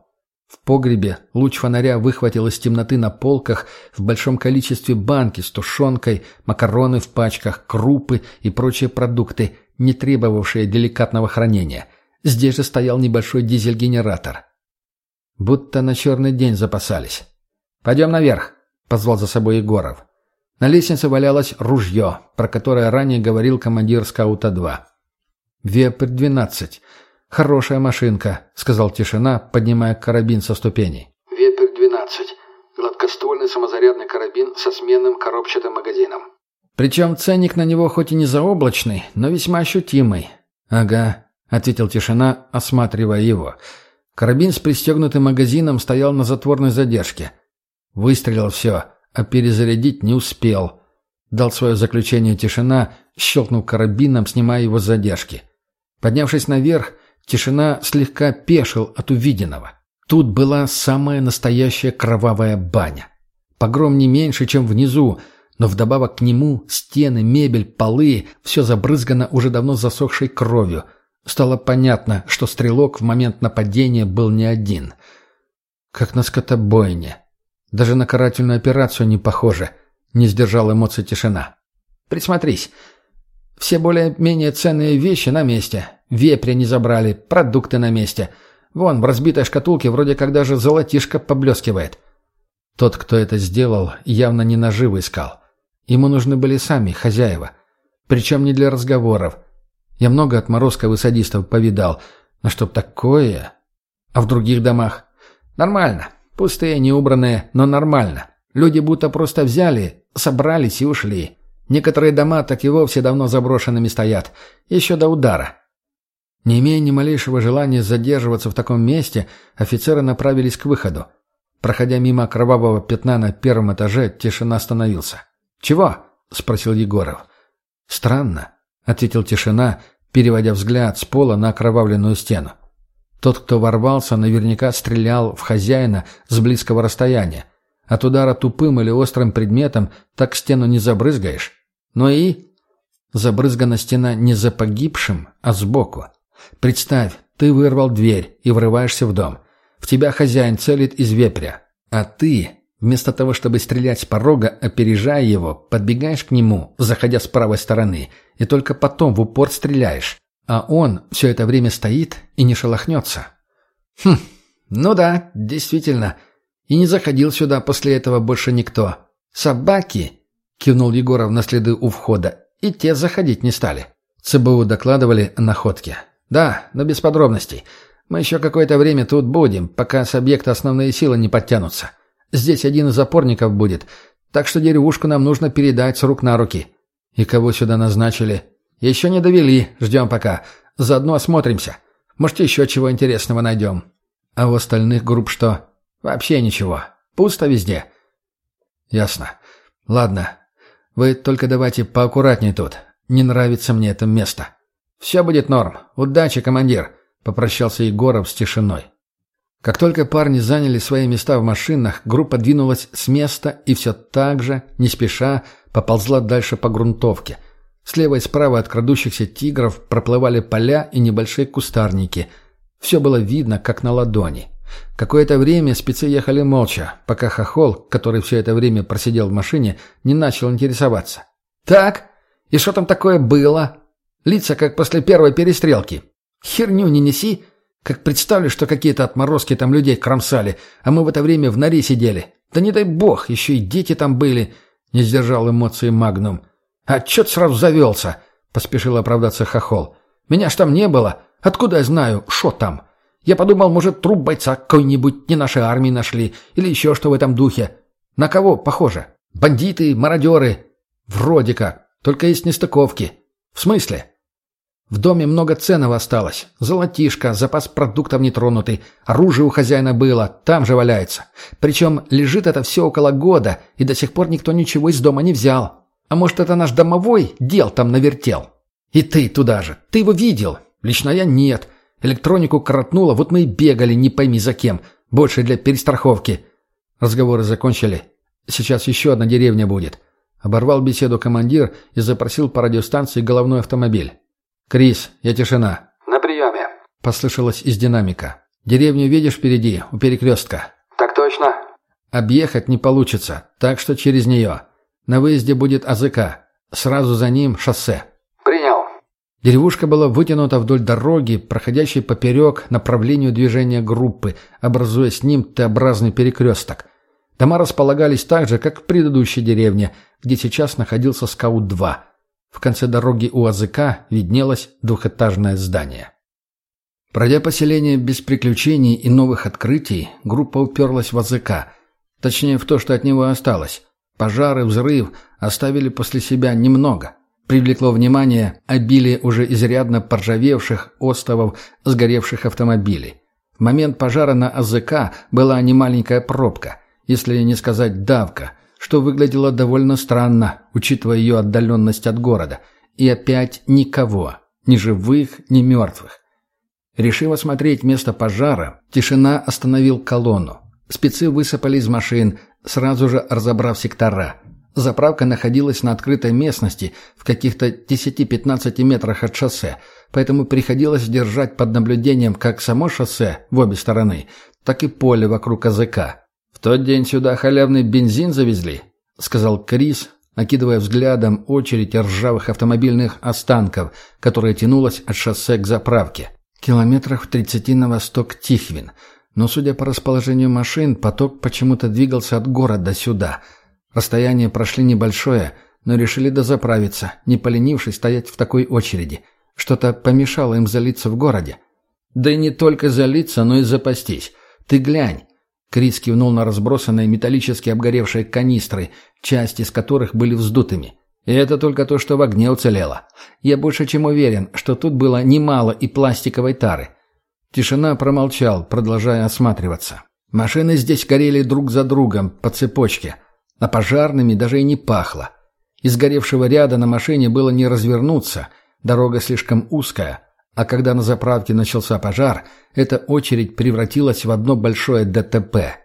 В погребе луч фонаря выхватил из темноты на полках в большом количестве банки с тушенкой, макароны в пачках, крупы и прочие продукты, не требовавшие деликатного хранения. Здесь же стоял небольшой дизель-генератор. Будто на черный день запасались. «Пойдем наверх», — позвал за собой Егоров. На лестнице валялось ружье, про которое ранее говорил командир скаута-2. «Вепрь-12. Хорошая машинка», — сказал тишина, поднимая карабин со ступеней. «Вепрь-12. Гладкоствольный самозарядный карабин со сменным коробчатым магазином». «Причем ценник на него хоть и не заоблачный, но весьма ощутимый». «Ага», — ответил тишина, осматривая его. Карабин с пристегнутым магазином стоял на затворной задержке. Выстрелил все, а перезарядить не успел. Дал свое заключение тишина, щелкнул карабином, снимая его с задержки. Поднявшись наверх, тишина слегка пешил от увиденного. Тут была самая настоящая кровавая баня. Погром не меньше, чем внизу, но вдобавок к нему стены, мебель, полы – все забрызгано уже давно засохшей кровью. Стало понятно, что стрелок в момент нападения был не один. Как на скотобойне. Даже на карательную операцию не похоже. Не сдержал эмоций тишина. Присмотрись. Все более-менее ценные вещи на месте. Вепря не забрали, продукты на месте. Вон, в разбитой шкатулке вроде как даже золотишко поблескивает. Тот, кто это сделал, явно не наживы искал. Ему нужны были сами, хозяева. Причем не для разговоров. Я много отморозков и садистов повидал. Но чтоб такое... А в других домах? Нормально. Пустые, неубранные, но нормально. Люди будто просто взяли, собрались и ушли. Некоторые дома так и вовсе давно заброшенными стоят. Еще до удара. Не имея ни малейшего желания задерживаться в таком месте, офицеры направились к выходу. Проходя мимо кровавого пятна на первом этаже, тишина остановился. «Чего?» — спросил Егоров. «Странно», — ответил тишина, переводя взгляд с пола на окровавленную стену. Тот, кто ворвался, наверняка стрелял в хозяина с близкого расстояния. От удара тупым или острым предметом так стену не забрызгаешь. Но и... Забрызгана стена не за погибшим, а сбоку. Представь, ты вырвал дверь и врываешься в дом. В тебя хозяин целит из вепря. А ты, вместо того, чтобы стрелять с порога, опережая его, подбегаешь к нему, заходя с правой стороны, и только потом в упор стреляешь. А он все это время стоит и не шелохнется. Хм, ну да, действительно. И не заходил сюда после этого больше никто. Собаки кивнул Егоров на следы у входа. И те заходить не стали. ЦБУ докладывали о находке. Да, но без подробностей. Мы еще какое-то время тут будем, пока с объекта основные силы не подтянутся. Здесь один из опорников будет, так что деревушку нам нужно передать с рук на руки. И кого сюда назначили? Еще не довели, ждем пока. Заодно осмотримся. Может, еще чего интересного найдем. А у остальных групп что? Вообще ничего. Пусто везде. Ясно. Ладно, вы только давайте поаккуратнее тут. Не нравится мне это место. Все будет норм. Удачи, командир, попрощался Егоров с тишиной. Как только парни заняли свои места в машинах, группа двинулась с места и все так же, не спеша, поползла дальше по грунтовке. Слева и справа от крадущихся тигров проплывали поля и небольшие кустарники. Все было видно, как на ладони. Какое-то время спецы ехали молча, пока Хохол, который все это время просидел в машине, не начал интересоваться. «Так? И что там такое было? Лица, как после первой перестрелки. Херню не неси. Как представлю, что какие-то отморозки там людей кромсали, а мы в это время в норе сидели. Да не дай бог, еще и дети там были!» Не сдержал эмоции Магнум. «А чё ты сразу завелся?» — поспешил оправдаться Хохол. «Меня ж там не было. Откуда я знаю, что там?» Я подумал, может, труп бойца какой-нибудь не нашей армии нашли, или еще что в этом духе. На кого похоже? Бандиты, мародеры? Вроде как. Только есть нестыковки. В смысле? В доме много ценного осталось. Золотишко, запас продуктов нетронутый, оружие у хозяина было, там же валяется. Причем лежит это все около года, и до сих пор никто ничего из дома не взял. А может, это наш домовой дел там навертел? И ты туда же. Ты его видел? Лично я нет. — Электронику коротнуло, вот мы и бегали, не пойми за кем. Больше для перестраховки. Разговоры закончили. Сейчас еще одна деревня будет. Оборвал беседу командир и запросил по радиостанции головной автомобиль. «Крис, я тишина». «На приеме», — послышалось из динамика. «Деревню видишь впереди, у перекрестка?» «Так точно». «Объехать не получится, так что через нее. На выезде будет АЗК. Сразу за ним шоссе». Деревушка была вытянута вдоль дороги, проходящей поперек направлению движения группы, образуя с ним Т-образный перекресток. Дома располагались так же, как в предыдущей деревне, где сейчас находился Скаут-2. В конце дороги у АЗК виднелось двухэтажное здание. Пройдя поселение без приключений и новых открытий, группа уперлась в АЗК. Точнее, в то, что от него осталось. Пожар и взрыв оставили после себя немного – привлекло внимание обилие уже изрядно поржавевших остовов сгоревших автомобилей. В момент пожара на АЗК была немаленькая пробка, если не сказать давка, что выглядело довольно странно, учитывая ее отдаленность от города. И опять никого, ни живых, ни мертвых. Решив осмотреть место пожара, тишина остановил колонну. Спецы высыпали из машин, сразу же разобрав сектора. Заправка находилась на открытой местности в каких-то 10-15 метрах от шоссе, поэтому приходилось держать под наблюдением как само шоссе в обе стороны, так и поле вокруг АЗК. «В тот день сюда халявный бензин завезли», — сказал Крис, окидывая взглядом очередь ржавых автомобильных останков, которая тянулась от шоссе к заправке. Километрах в тридцати на восток Тихвин. Но, судя по расположению машин, поток почему-то двигался от города сюда. Расстояние прошли небольшое, но решили дозаправиться, не поленившись стоять в такой очереди. Что-то помешало им залиться в городе. Да и не только залиться, но и запастись. Ты глянь. Крис кивнул на разбросанные металлически обгоревшие канистры, части из которых были вздутыми. И это только то, что в огне уцелело. Я больше чем уверен, что тут было немало и пластиковой тары. Тишина промолчал, продолжая осматриваться. Машины здесь горели друг за другом, по цепочке. А пожарными даже и не пахло. Из горевшего ряда на машине было не развернуться, дорога слишком узкая. А когда на заправке начался пожар, эта очередь превратилась в одно большое ДТП.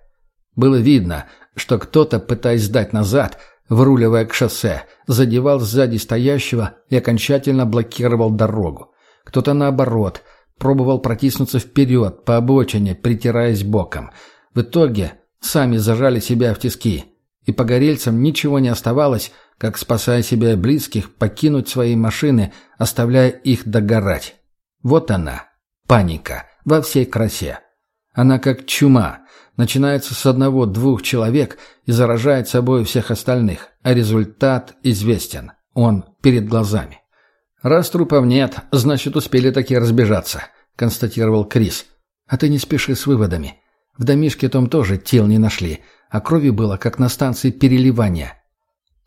Было видно, что кто-то, пытаясь сдать назад, выруливая к шоссе, задевал сзади стоящего и окончательно блокировал дорогу. Кто-то наоборот, пробовал протиснуться вперед, по обочине, притираясь боком. В итоге сами зажали себя в тиски, и погорельцам ничего не оставалось, как, спасая себя и близких, покинуть свои машины, оставляя их догорать. Вот она, паника, во всей красе. Она как чума, начинается с одного-двух человек и заражает собой всех остальных, а результат известен. Он перед глазами. «Раз трупов нет, значит, успели такие разбежаться», — констатировал Крис. «А ты не спеши с выводами. В домишке том тоже тел не нашли, а крови было, как на станции переливания».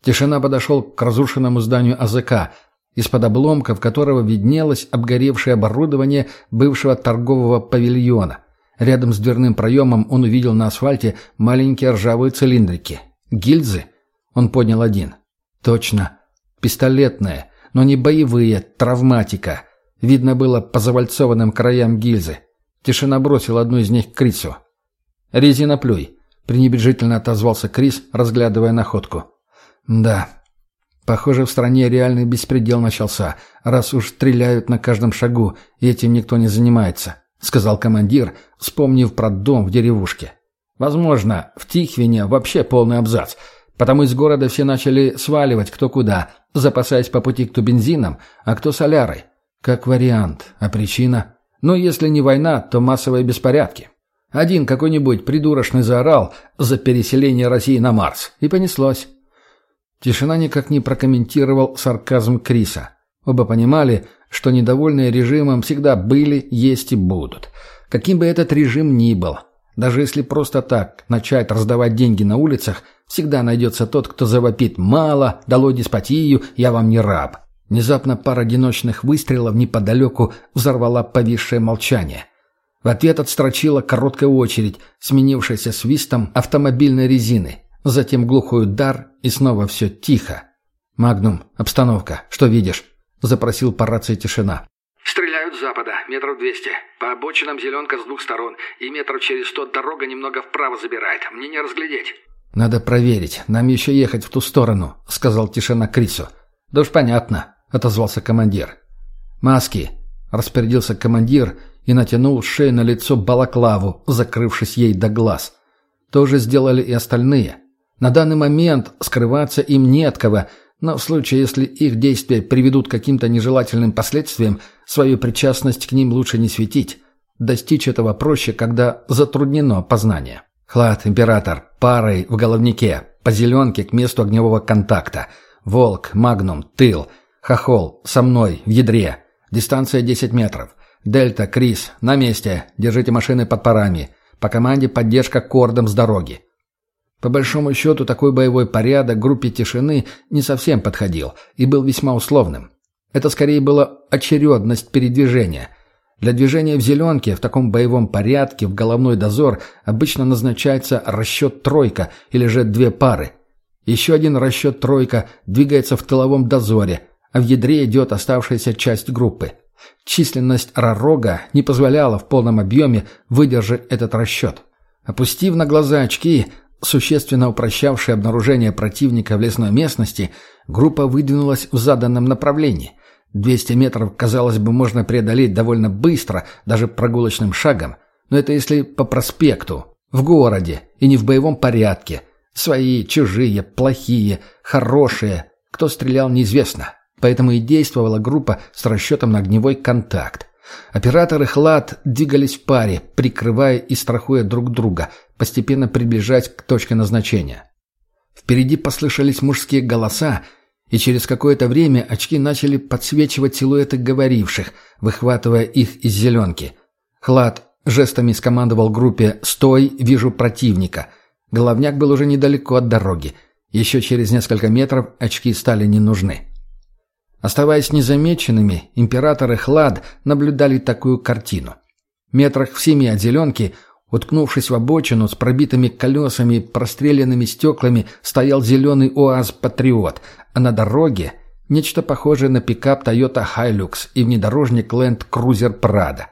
Тишина подошел к разрушенному зданию АЗК, из-под обломков которого виднелось обгоревшее оборудование бывшего торгового павильона — Рядом с дверным проемом он увидел на асфальте маленькие ржавые цилиндрики. Гильзы? Он поднял один. Точно. Пистолетные, но не боевые, травматика. Видно было по завальцованным краям гильзы. Тишина бросил одну из них к Крису. «Резина плюй», — пренебрежительно отозвался Крис, разглядывая находку. «Да, Похоже, в стране реальный беспредел начался, раз уж стреляют на каждом шагу, и этим никто не занимается. — сказал командир, вспомнив про дом в деревушке. «Возможно, в Тихвине вообще полный абзац, потому из города все начали сваливать кто куда, запасаясь по пути кто бензином, а кто солярой. Как вариант. А причина? Ну, если не война, то массовые беспорядки. Один какой-нибудь придурочный заорал за переселение России на Марс, и понеслось». Тишина никак не прокомментировал сарказм Криса. Оба понимали, что недовольные режимом всегда были, есть и будут. Каким бы этот режим ни был, даже если просто так начать раздавать деньги на улицах, всегда найдется тот, кто завопит «мало», «дало деспотию», «я вам не раб». Внезапно пара одиночных выстрелов неподалеку взорвала повисшее молчание. В ответ отстрочила короткая очередь, сменившаяся свистом автомобильной резины. Затем глухой удар, и снова все тихо. «Магнум, обстановка. Что видишь?» — запросил по рации тишина. «Стреляют с запада, метров двести. По обочинам зеленка с двух сторон, и метров через сто дорога немного вправо забирает. Мне не разглядеть». «Надо проверить. Нам еще ехать в ту сторону», — сказал тишина Крису. «Да уж понятно», — отозвался командир. «Маски», — распорядился командир и натянул шею на лицо балаклаву, закрывшись ей до глаз. То же сделали и остальные. На данный момент скрываться им не от кого — но в случае, если их действия приведут к каким-то нежелательным последствиям, свою причастность к ним лучше не светить. Достичь этого проще, когда затруднено познание. Хлад, император, парой в головнике, по зеленке к месту огневого контакта. Волк, магнум, тыл, хохол, со мной, в ядре. Дистанция 10 метров. Дельта, Крис, на месте. Держите машины под парами. По команде поддержка кордом с дороги. По большому счету, такой боевой порядок группе «Тишины» не совсем подходил и был весьма условным. Это скорее была очередность передвижения. Для движения в «зеленке» в таком боевом порядке в головной дозор обычно назначается расчет «тройка» или же две пары. Еще один расчет «тройка» двигается в тыловом дозоре, а в ядре идет оставшаяся часть группы. Численность Ророга не позволяла в полном объеме выдержать этот расчет. Опустив на глаза очки, существенно упрощавшие обнаружение противника в лесной местности, группа выдвинулась в заданном направлении. 200 метров, казалось бы, можно преодолеть довольно быстро, даже прогулочным шагом. Но это если по проспекту, в городе и не в боевом порядке. Свои, чужие, плохие, хорошие. Кто стрелял, неизвестно. Поэтому и действовала группа с расчетом на огневой контакт. Операторы «Хлад» двигались в паре, прикрывая и страхуя друг друга, постепенно приближаясь к точке назначения. Впереди послышались мужские голоса, и через какое-то время очки начали подсвечивать силуэты говоривших, выхватывая их из зеленки. Хлад жестами скомандовал группе «Стой, вижу противника». Головняк был уже недалеко от дороги. Еще через несколько метров очки стали не нужны. Оставаясь незамеченными, императоры Хлад наблюдали такую картину. Метрах в семи от зеленки – Уткнувшись в обочину с пробитыми колесами и простреленными стеклами, стоял зеленый УАЗ-патриот, а на дороге нечто похожее на пикап Toyota Hilux и внедорожник Land Cruiser Prado.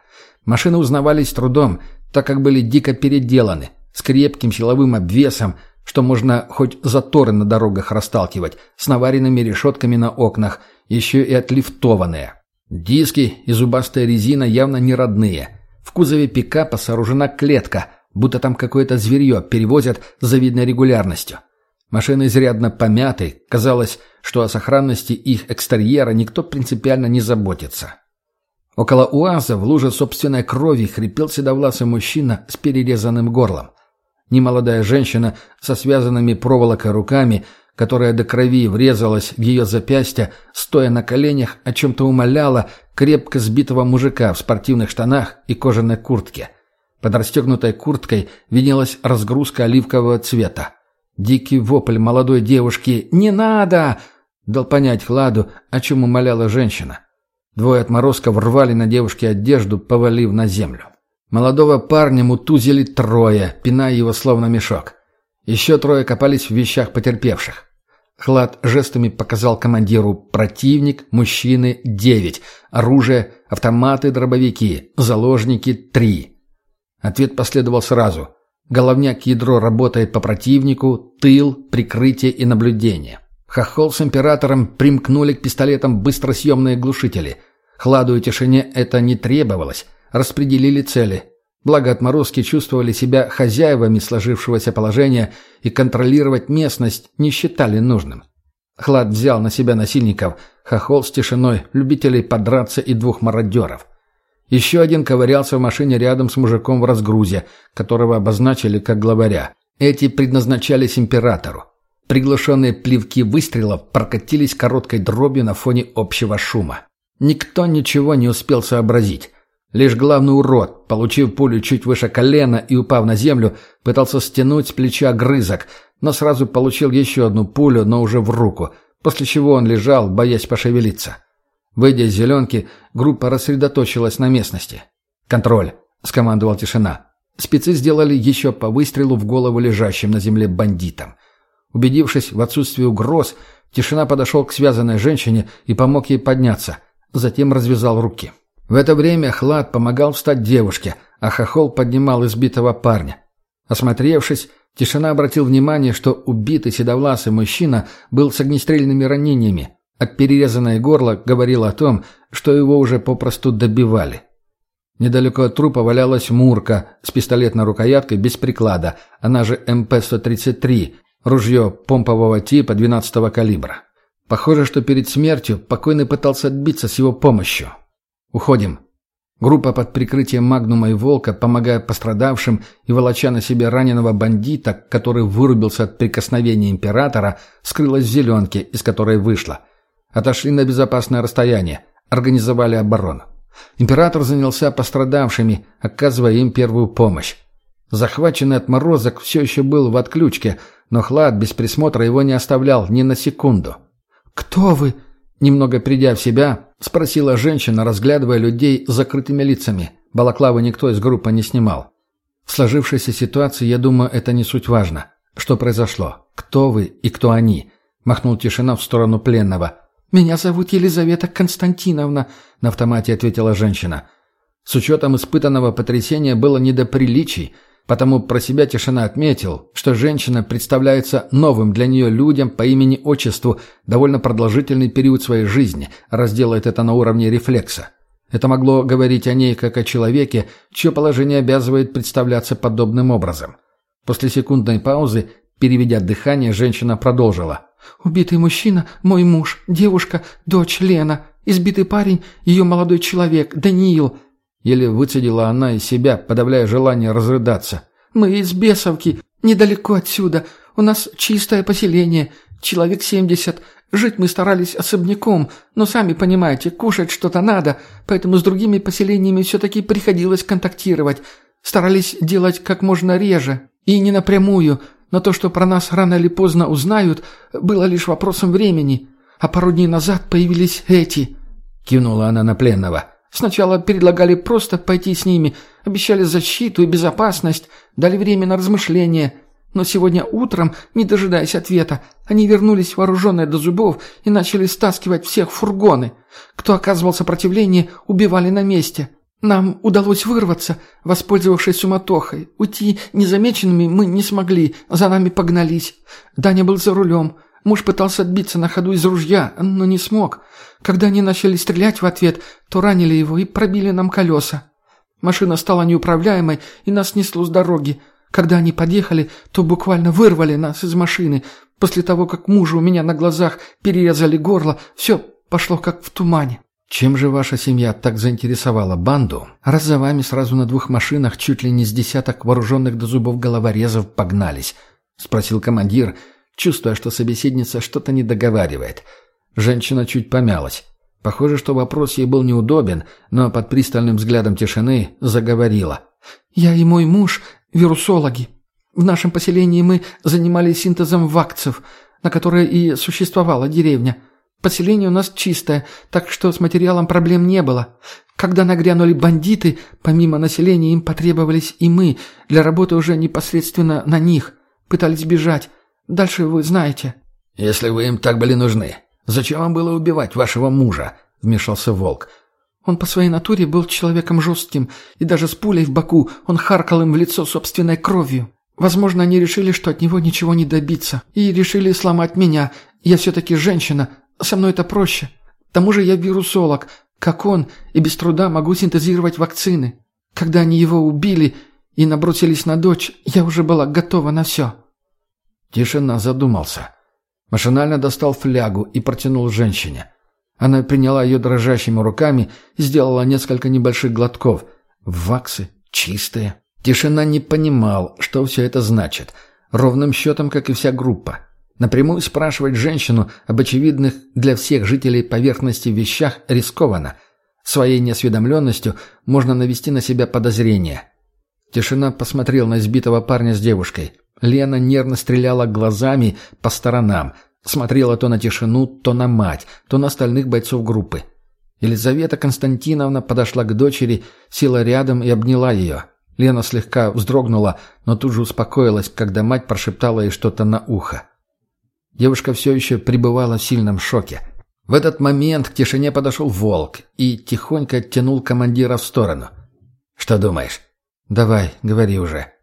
Машины узнавались трудом, так как были дико переделаны, с крепким силовым обвесом, что можно хоть заторы на дорогах расталкивать, с наваренными решетками на окнах, еще и отлифтованные. Диски и зубастая резина явно не родные – в кузове пикапа сооружена клетка, будто там какое-то зверье перевозят с завидной регулярностью. Машины изрядно помяты, казалось, что о сохранности их экстерьера никто принципиально не заботится. Около УАЗа в луже собственной крови хрипел седовласый мужчина с перерезанным горлом. Немолодая женщина со связанными проволокой руками которая до крови врезалась в ее запястье, стоя на коленях, о чем-то умоляла крепко сбитого мужика в спортивных штанах и кожаной куртке. Под расстегнутой курткой виднелась разгрузка оливкового цвета. Дикий вопль молодой девушки «Не надо!» дал понять Хладу, о чем умоляла женщина. Двое отморозков рвали на девушке одежду, повалив на землю. Молодого парня мутузили трое, пиная его словно мешок. Еще трое копались в вещах потерпевших. Хлад жестами показал командиру «противник, мужчины, девять, оружие, автоматы, дробовики, заложники, три». Ответ последовал сразу. Головняк ядро работает по противнику, тыл, прикрытие и наблюдение. Хохол с императором примкнули к пистолетам быстросъемные глушители. Хладу и тишине это не требовалось. Распределили цели. Благо отморозки чувствовали себя хозяевами сложившегося положения и контролировать местность не считали нужным. Хлад взял на себя насильников, хохол с тишиной, любителей подраться и двух мародеров. Еще один ковырялся в машине рядом с мужиком в разгрузе, которого обозначили как главаря. Эти предназначались императору. Приглушенные плевки выстрелов прокатились короткой дробью на фоне общего шума. Никто ничего не успел сообразить. Лишь главный урод, получив пулю чуть выше колена и упав на землю, пытался стянуть с плеча грызок, но сразу получил еще одну пулю, но уже в руку, после чего он лежал, боясь пошевелиться. Выйдя из зеленки, группа рассредоточилась на местности. «Контроль», — скомандовал тишина. Спецы сделали еще по выстрелу в голову лежащим на земле бандитам. Убедившись в отсутствии угроз, тишина подошел к связанной женщине и помог ей подняться, затем развязал руки. В это время Хлад помогал встать девушке, а Хохол поднимал избитого парня. Осмотревшись, Тишина обратил внимание, что убитый седовласый мужчина был с огнестрельными ранениями, а перерезанное горло говорило о том, что его уже попросту добивали. Недалеко от трупа валялась Мурка с пистолетной рукояткой без приклада, она же МП-133, ружье помпового типа 12-го калибра. Похоже, что перед смертью покойный пытался отбиться с его помощью. «Уходим». Группа под прикрытием Магнума и Волка, помогая пострадавшим и волоча на себе раненого бандита, который вырубился от прикосновения императора, скрылась в зеленке, из которой вышла. Отошли на безопасное расстояние, организовали оборону. Император занялся пострадавшими, оказывая им первую помощь. Захваченный отморозок все еще был в отключке, но Хлад без присмотра его не оставлял ни на секунду. «Кто вы?» Немного придя в себя, спросила женщина, разглядывая людей с закрытыми лицами. Балаклавы никто из группы не снимал. В сложившейся ситуации, я думаю, это не суть важно. Что произошло? Кто вы и кто они? Махнул тишина в сторону пленного. «Меня зовут Елизавета Константиновна», — на автомате ответила женщина. С учетом испытанного потрясения было не до приличий, потому про себя тишина отметил, что женщина представляется новым для нее людям по имени-отчеству довольно продолжительный период своей жизни, раз делает это на уровне рефлекса. Это могло говорить о ней как о человеке, чье положение обязывает представляться подобным образом. После секундной паузы, переведя дыхание, женщина продолжила. «Убитый мужчина – мой муж, девушка – дочь Лена, избитый парень – ее молодой человек, Даниил». Еле выцедила она из себя, подавляя желание разрыдаться. «Мы из Бесовки, недалеко отсюда. У нас чистое поселение, человек семьдесят. Жить мы старались особняком, но сами понимаете, кушать что-то надо, поэтому с другими поселениями все-таки приходилось контактировать. Старались делать как можно реже и не напрямую, но то, что про нас рано или поздно узнают, было лишь вопросом времени. А пару дней назад появились эти...» Кивнула она на пленного. «Сначала предлагали просто пойти с ними, обещали защиту и безопасность, дали время на размышления». Но сегодня утром, не дожидаясь ответа, они вернулись вооруженные до зубов и начали стаскивать всех в фургоны. Кто оказывал сопротивление, убивали на месте. Нам удалось вырваться, воспользовавшись суматохой. Уйти незамеченными мы не смогли, за нами погнались. Даня был за рулем. Муж пытался отбиться на ходу из ружья, но не смог. Когда они начали стрелять в ответ, то ранили его и пробили нам колеса. Машина стала неуправляемой, и нас несло с дороги. Когда они подъехали, то буквально вырвали нас из машины. После того, как мужу у меня на глазах перерезали горло, все пошло как в тумане. «Чем же ваша семья так заинтересовала банду, раз за вами сразу на двух машинах чуть ли не с десяток вооруженных до зубов головорезов погнались?» — спросил командир, чувствуя, что собеседница что-то не договаривает. Женщина чуть помялась. Похоже, что вопрос ей был неудобен, но под пристальным взглядом тишины заговорила. «Я и мой муж – вирусологи. В нашем поселении мы занимались синтезом вакцев, на которой и существовала деревня. Поселение у нас чистое, так что с материалом проблем не было. Когда нагрянули бандиты, помимо населения им потребовались и мы, для работы уже непосредственно на них. Пытались бежать. Дальше вы знаете». «Если вы им так были нужны, зачем вам было убивать вашего мужа?» – вмешался Волк. Он по своей натуре был человеком жестким, и даже с пулей в боку он харкал им в лицо собственной кровью. Возможно, они решили, что от него ничего не добиться, и решили сломать меня. Я все-таки женщина, со мной это проще. К тому же я вирусолог, как он, и без труда могу синтезировать вакцины. Когда они его убили и набросились на дочь, я уже была готова на все». Тишина задумался. Машинально достал флягу и протянул женщине. Она приняла ее дрожащими руками и сделала несколько небольших глотков. Ваксы чистые. Тишина не понимал, что все это значит. Ровным счетом, как и вся группа. Напрямую спрашивать женщину об очевидных для всех жителей поверхности вещах рискованно. Своей неосведомленностью можно навести на себя подозрение. Тишина посмотрел на избитого парня с девушкой. Лена нервно стреляла глазами по сторонам – Смотрела то на тишину, то на мать, то на остальных бойцов группы. Елизавета Константиновна подошла к дочери, села рядом и обняла ее. Лена слегка вздрогнула, но тут же успокоилась, когда мать прошептала ей что-то на ухо. Девушка все еще пребывала в сильном шоке. В этот момент к тишине подошел волк и тихонько оттянул командира в сторону. «Что думаешь?» «Давай, говори уже».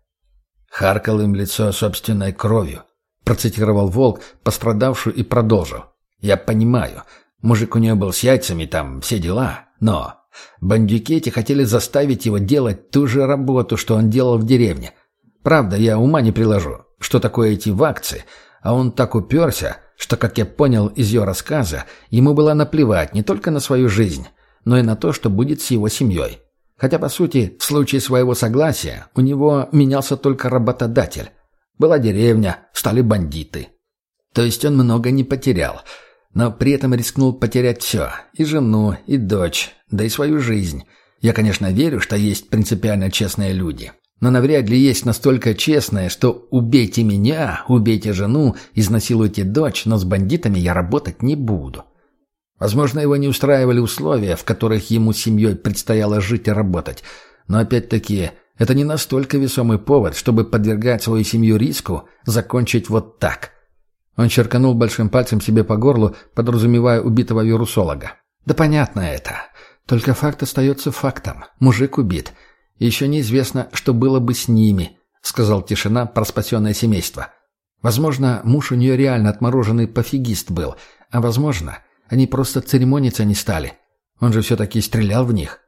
Харкал им лицо собственной кровью процитировал Волк, пострадавшую, и продолжил. «Я понимаю, мужик у нее был с яйцами, там все дела, но бандюки эти хотели заставить его делать ту же работу, что он делал в деревне. Правда, я ума не приложу, что такое эти вакции, а он так уперся, что, как я понял из ее рассказа, ему было наплевать не только на свою жизнь, но и на то, что будет с его семьей. Хотя, по сути, в случае своего согласия у него менялся только работодатель. Была деревня, стали бандиты. То есть он много не потерял, но при этом рискнул потерять все. И жену, и дочь, да и свою жизнь. Я, конечно, верю, что есть принципиально честные люди. Но навряд ли есть настолько честные, что «убейте меня, убейте жену, изнасилуйте дочь, но с бандитами я работать не буду». Возможно, его не устраивали условия, в которых ему с семьей предстояло жить и работать. Но опять-таки, это не настолько весомый повод, чтобы подвергать свою семью риску закончить вот так. Он черканул большим пальцем себе по горлу, подразумевая убитого вирусолога. «Да понятно это. Только факт остается фактом. Мужик убит. Еще неизвестно, что было бы с ними», — сказал тишина про спасенное семейство. «Возможно, муж у нее реально отмороженный пофигист был, а возможно, они просто церемониться не стали. Он же все-таки стрелял в них.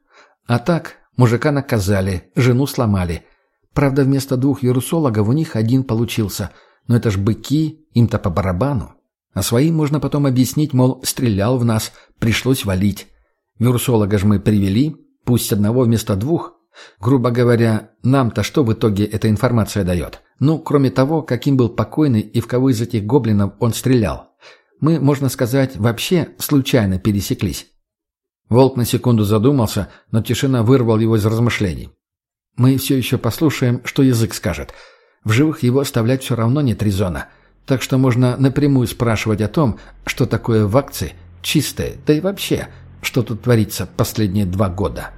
А так, мужика наказали, жену сломали. Правда, вместо двух вирусологов у них один получился. Но это ж быки, им-то по барабану. А своим можно потом объяснить, мол, стрелял в нас, пришлось валить. Вирусолога же мы привели, пусть одного вместо двух. Грубо говоря, нам-то что в итоге эта информация дает? Ну, кроме того, каким был покойный и в кого из этих гоблинов он стрелял. Мы, можно сказать, вообще случайно пересеклись. Волк на секунду задумался, но тишина вырвал его из размышлений. Мы все еще послушаем, что язык скажет. В живых его оставлять все равно нет резона. Так что можно напрямую спрашивать о том, что такое в акции, чистое, да и вообще, что тут творится последние два года.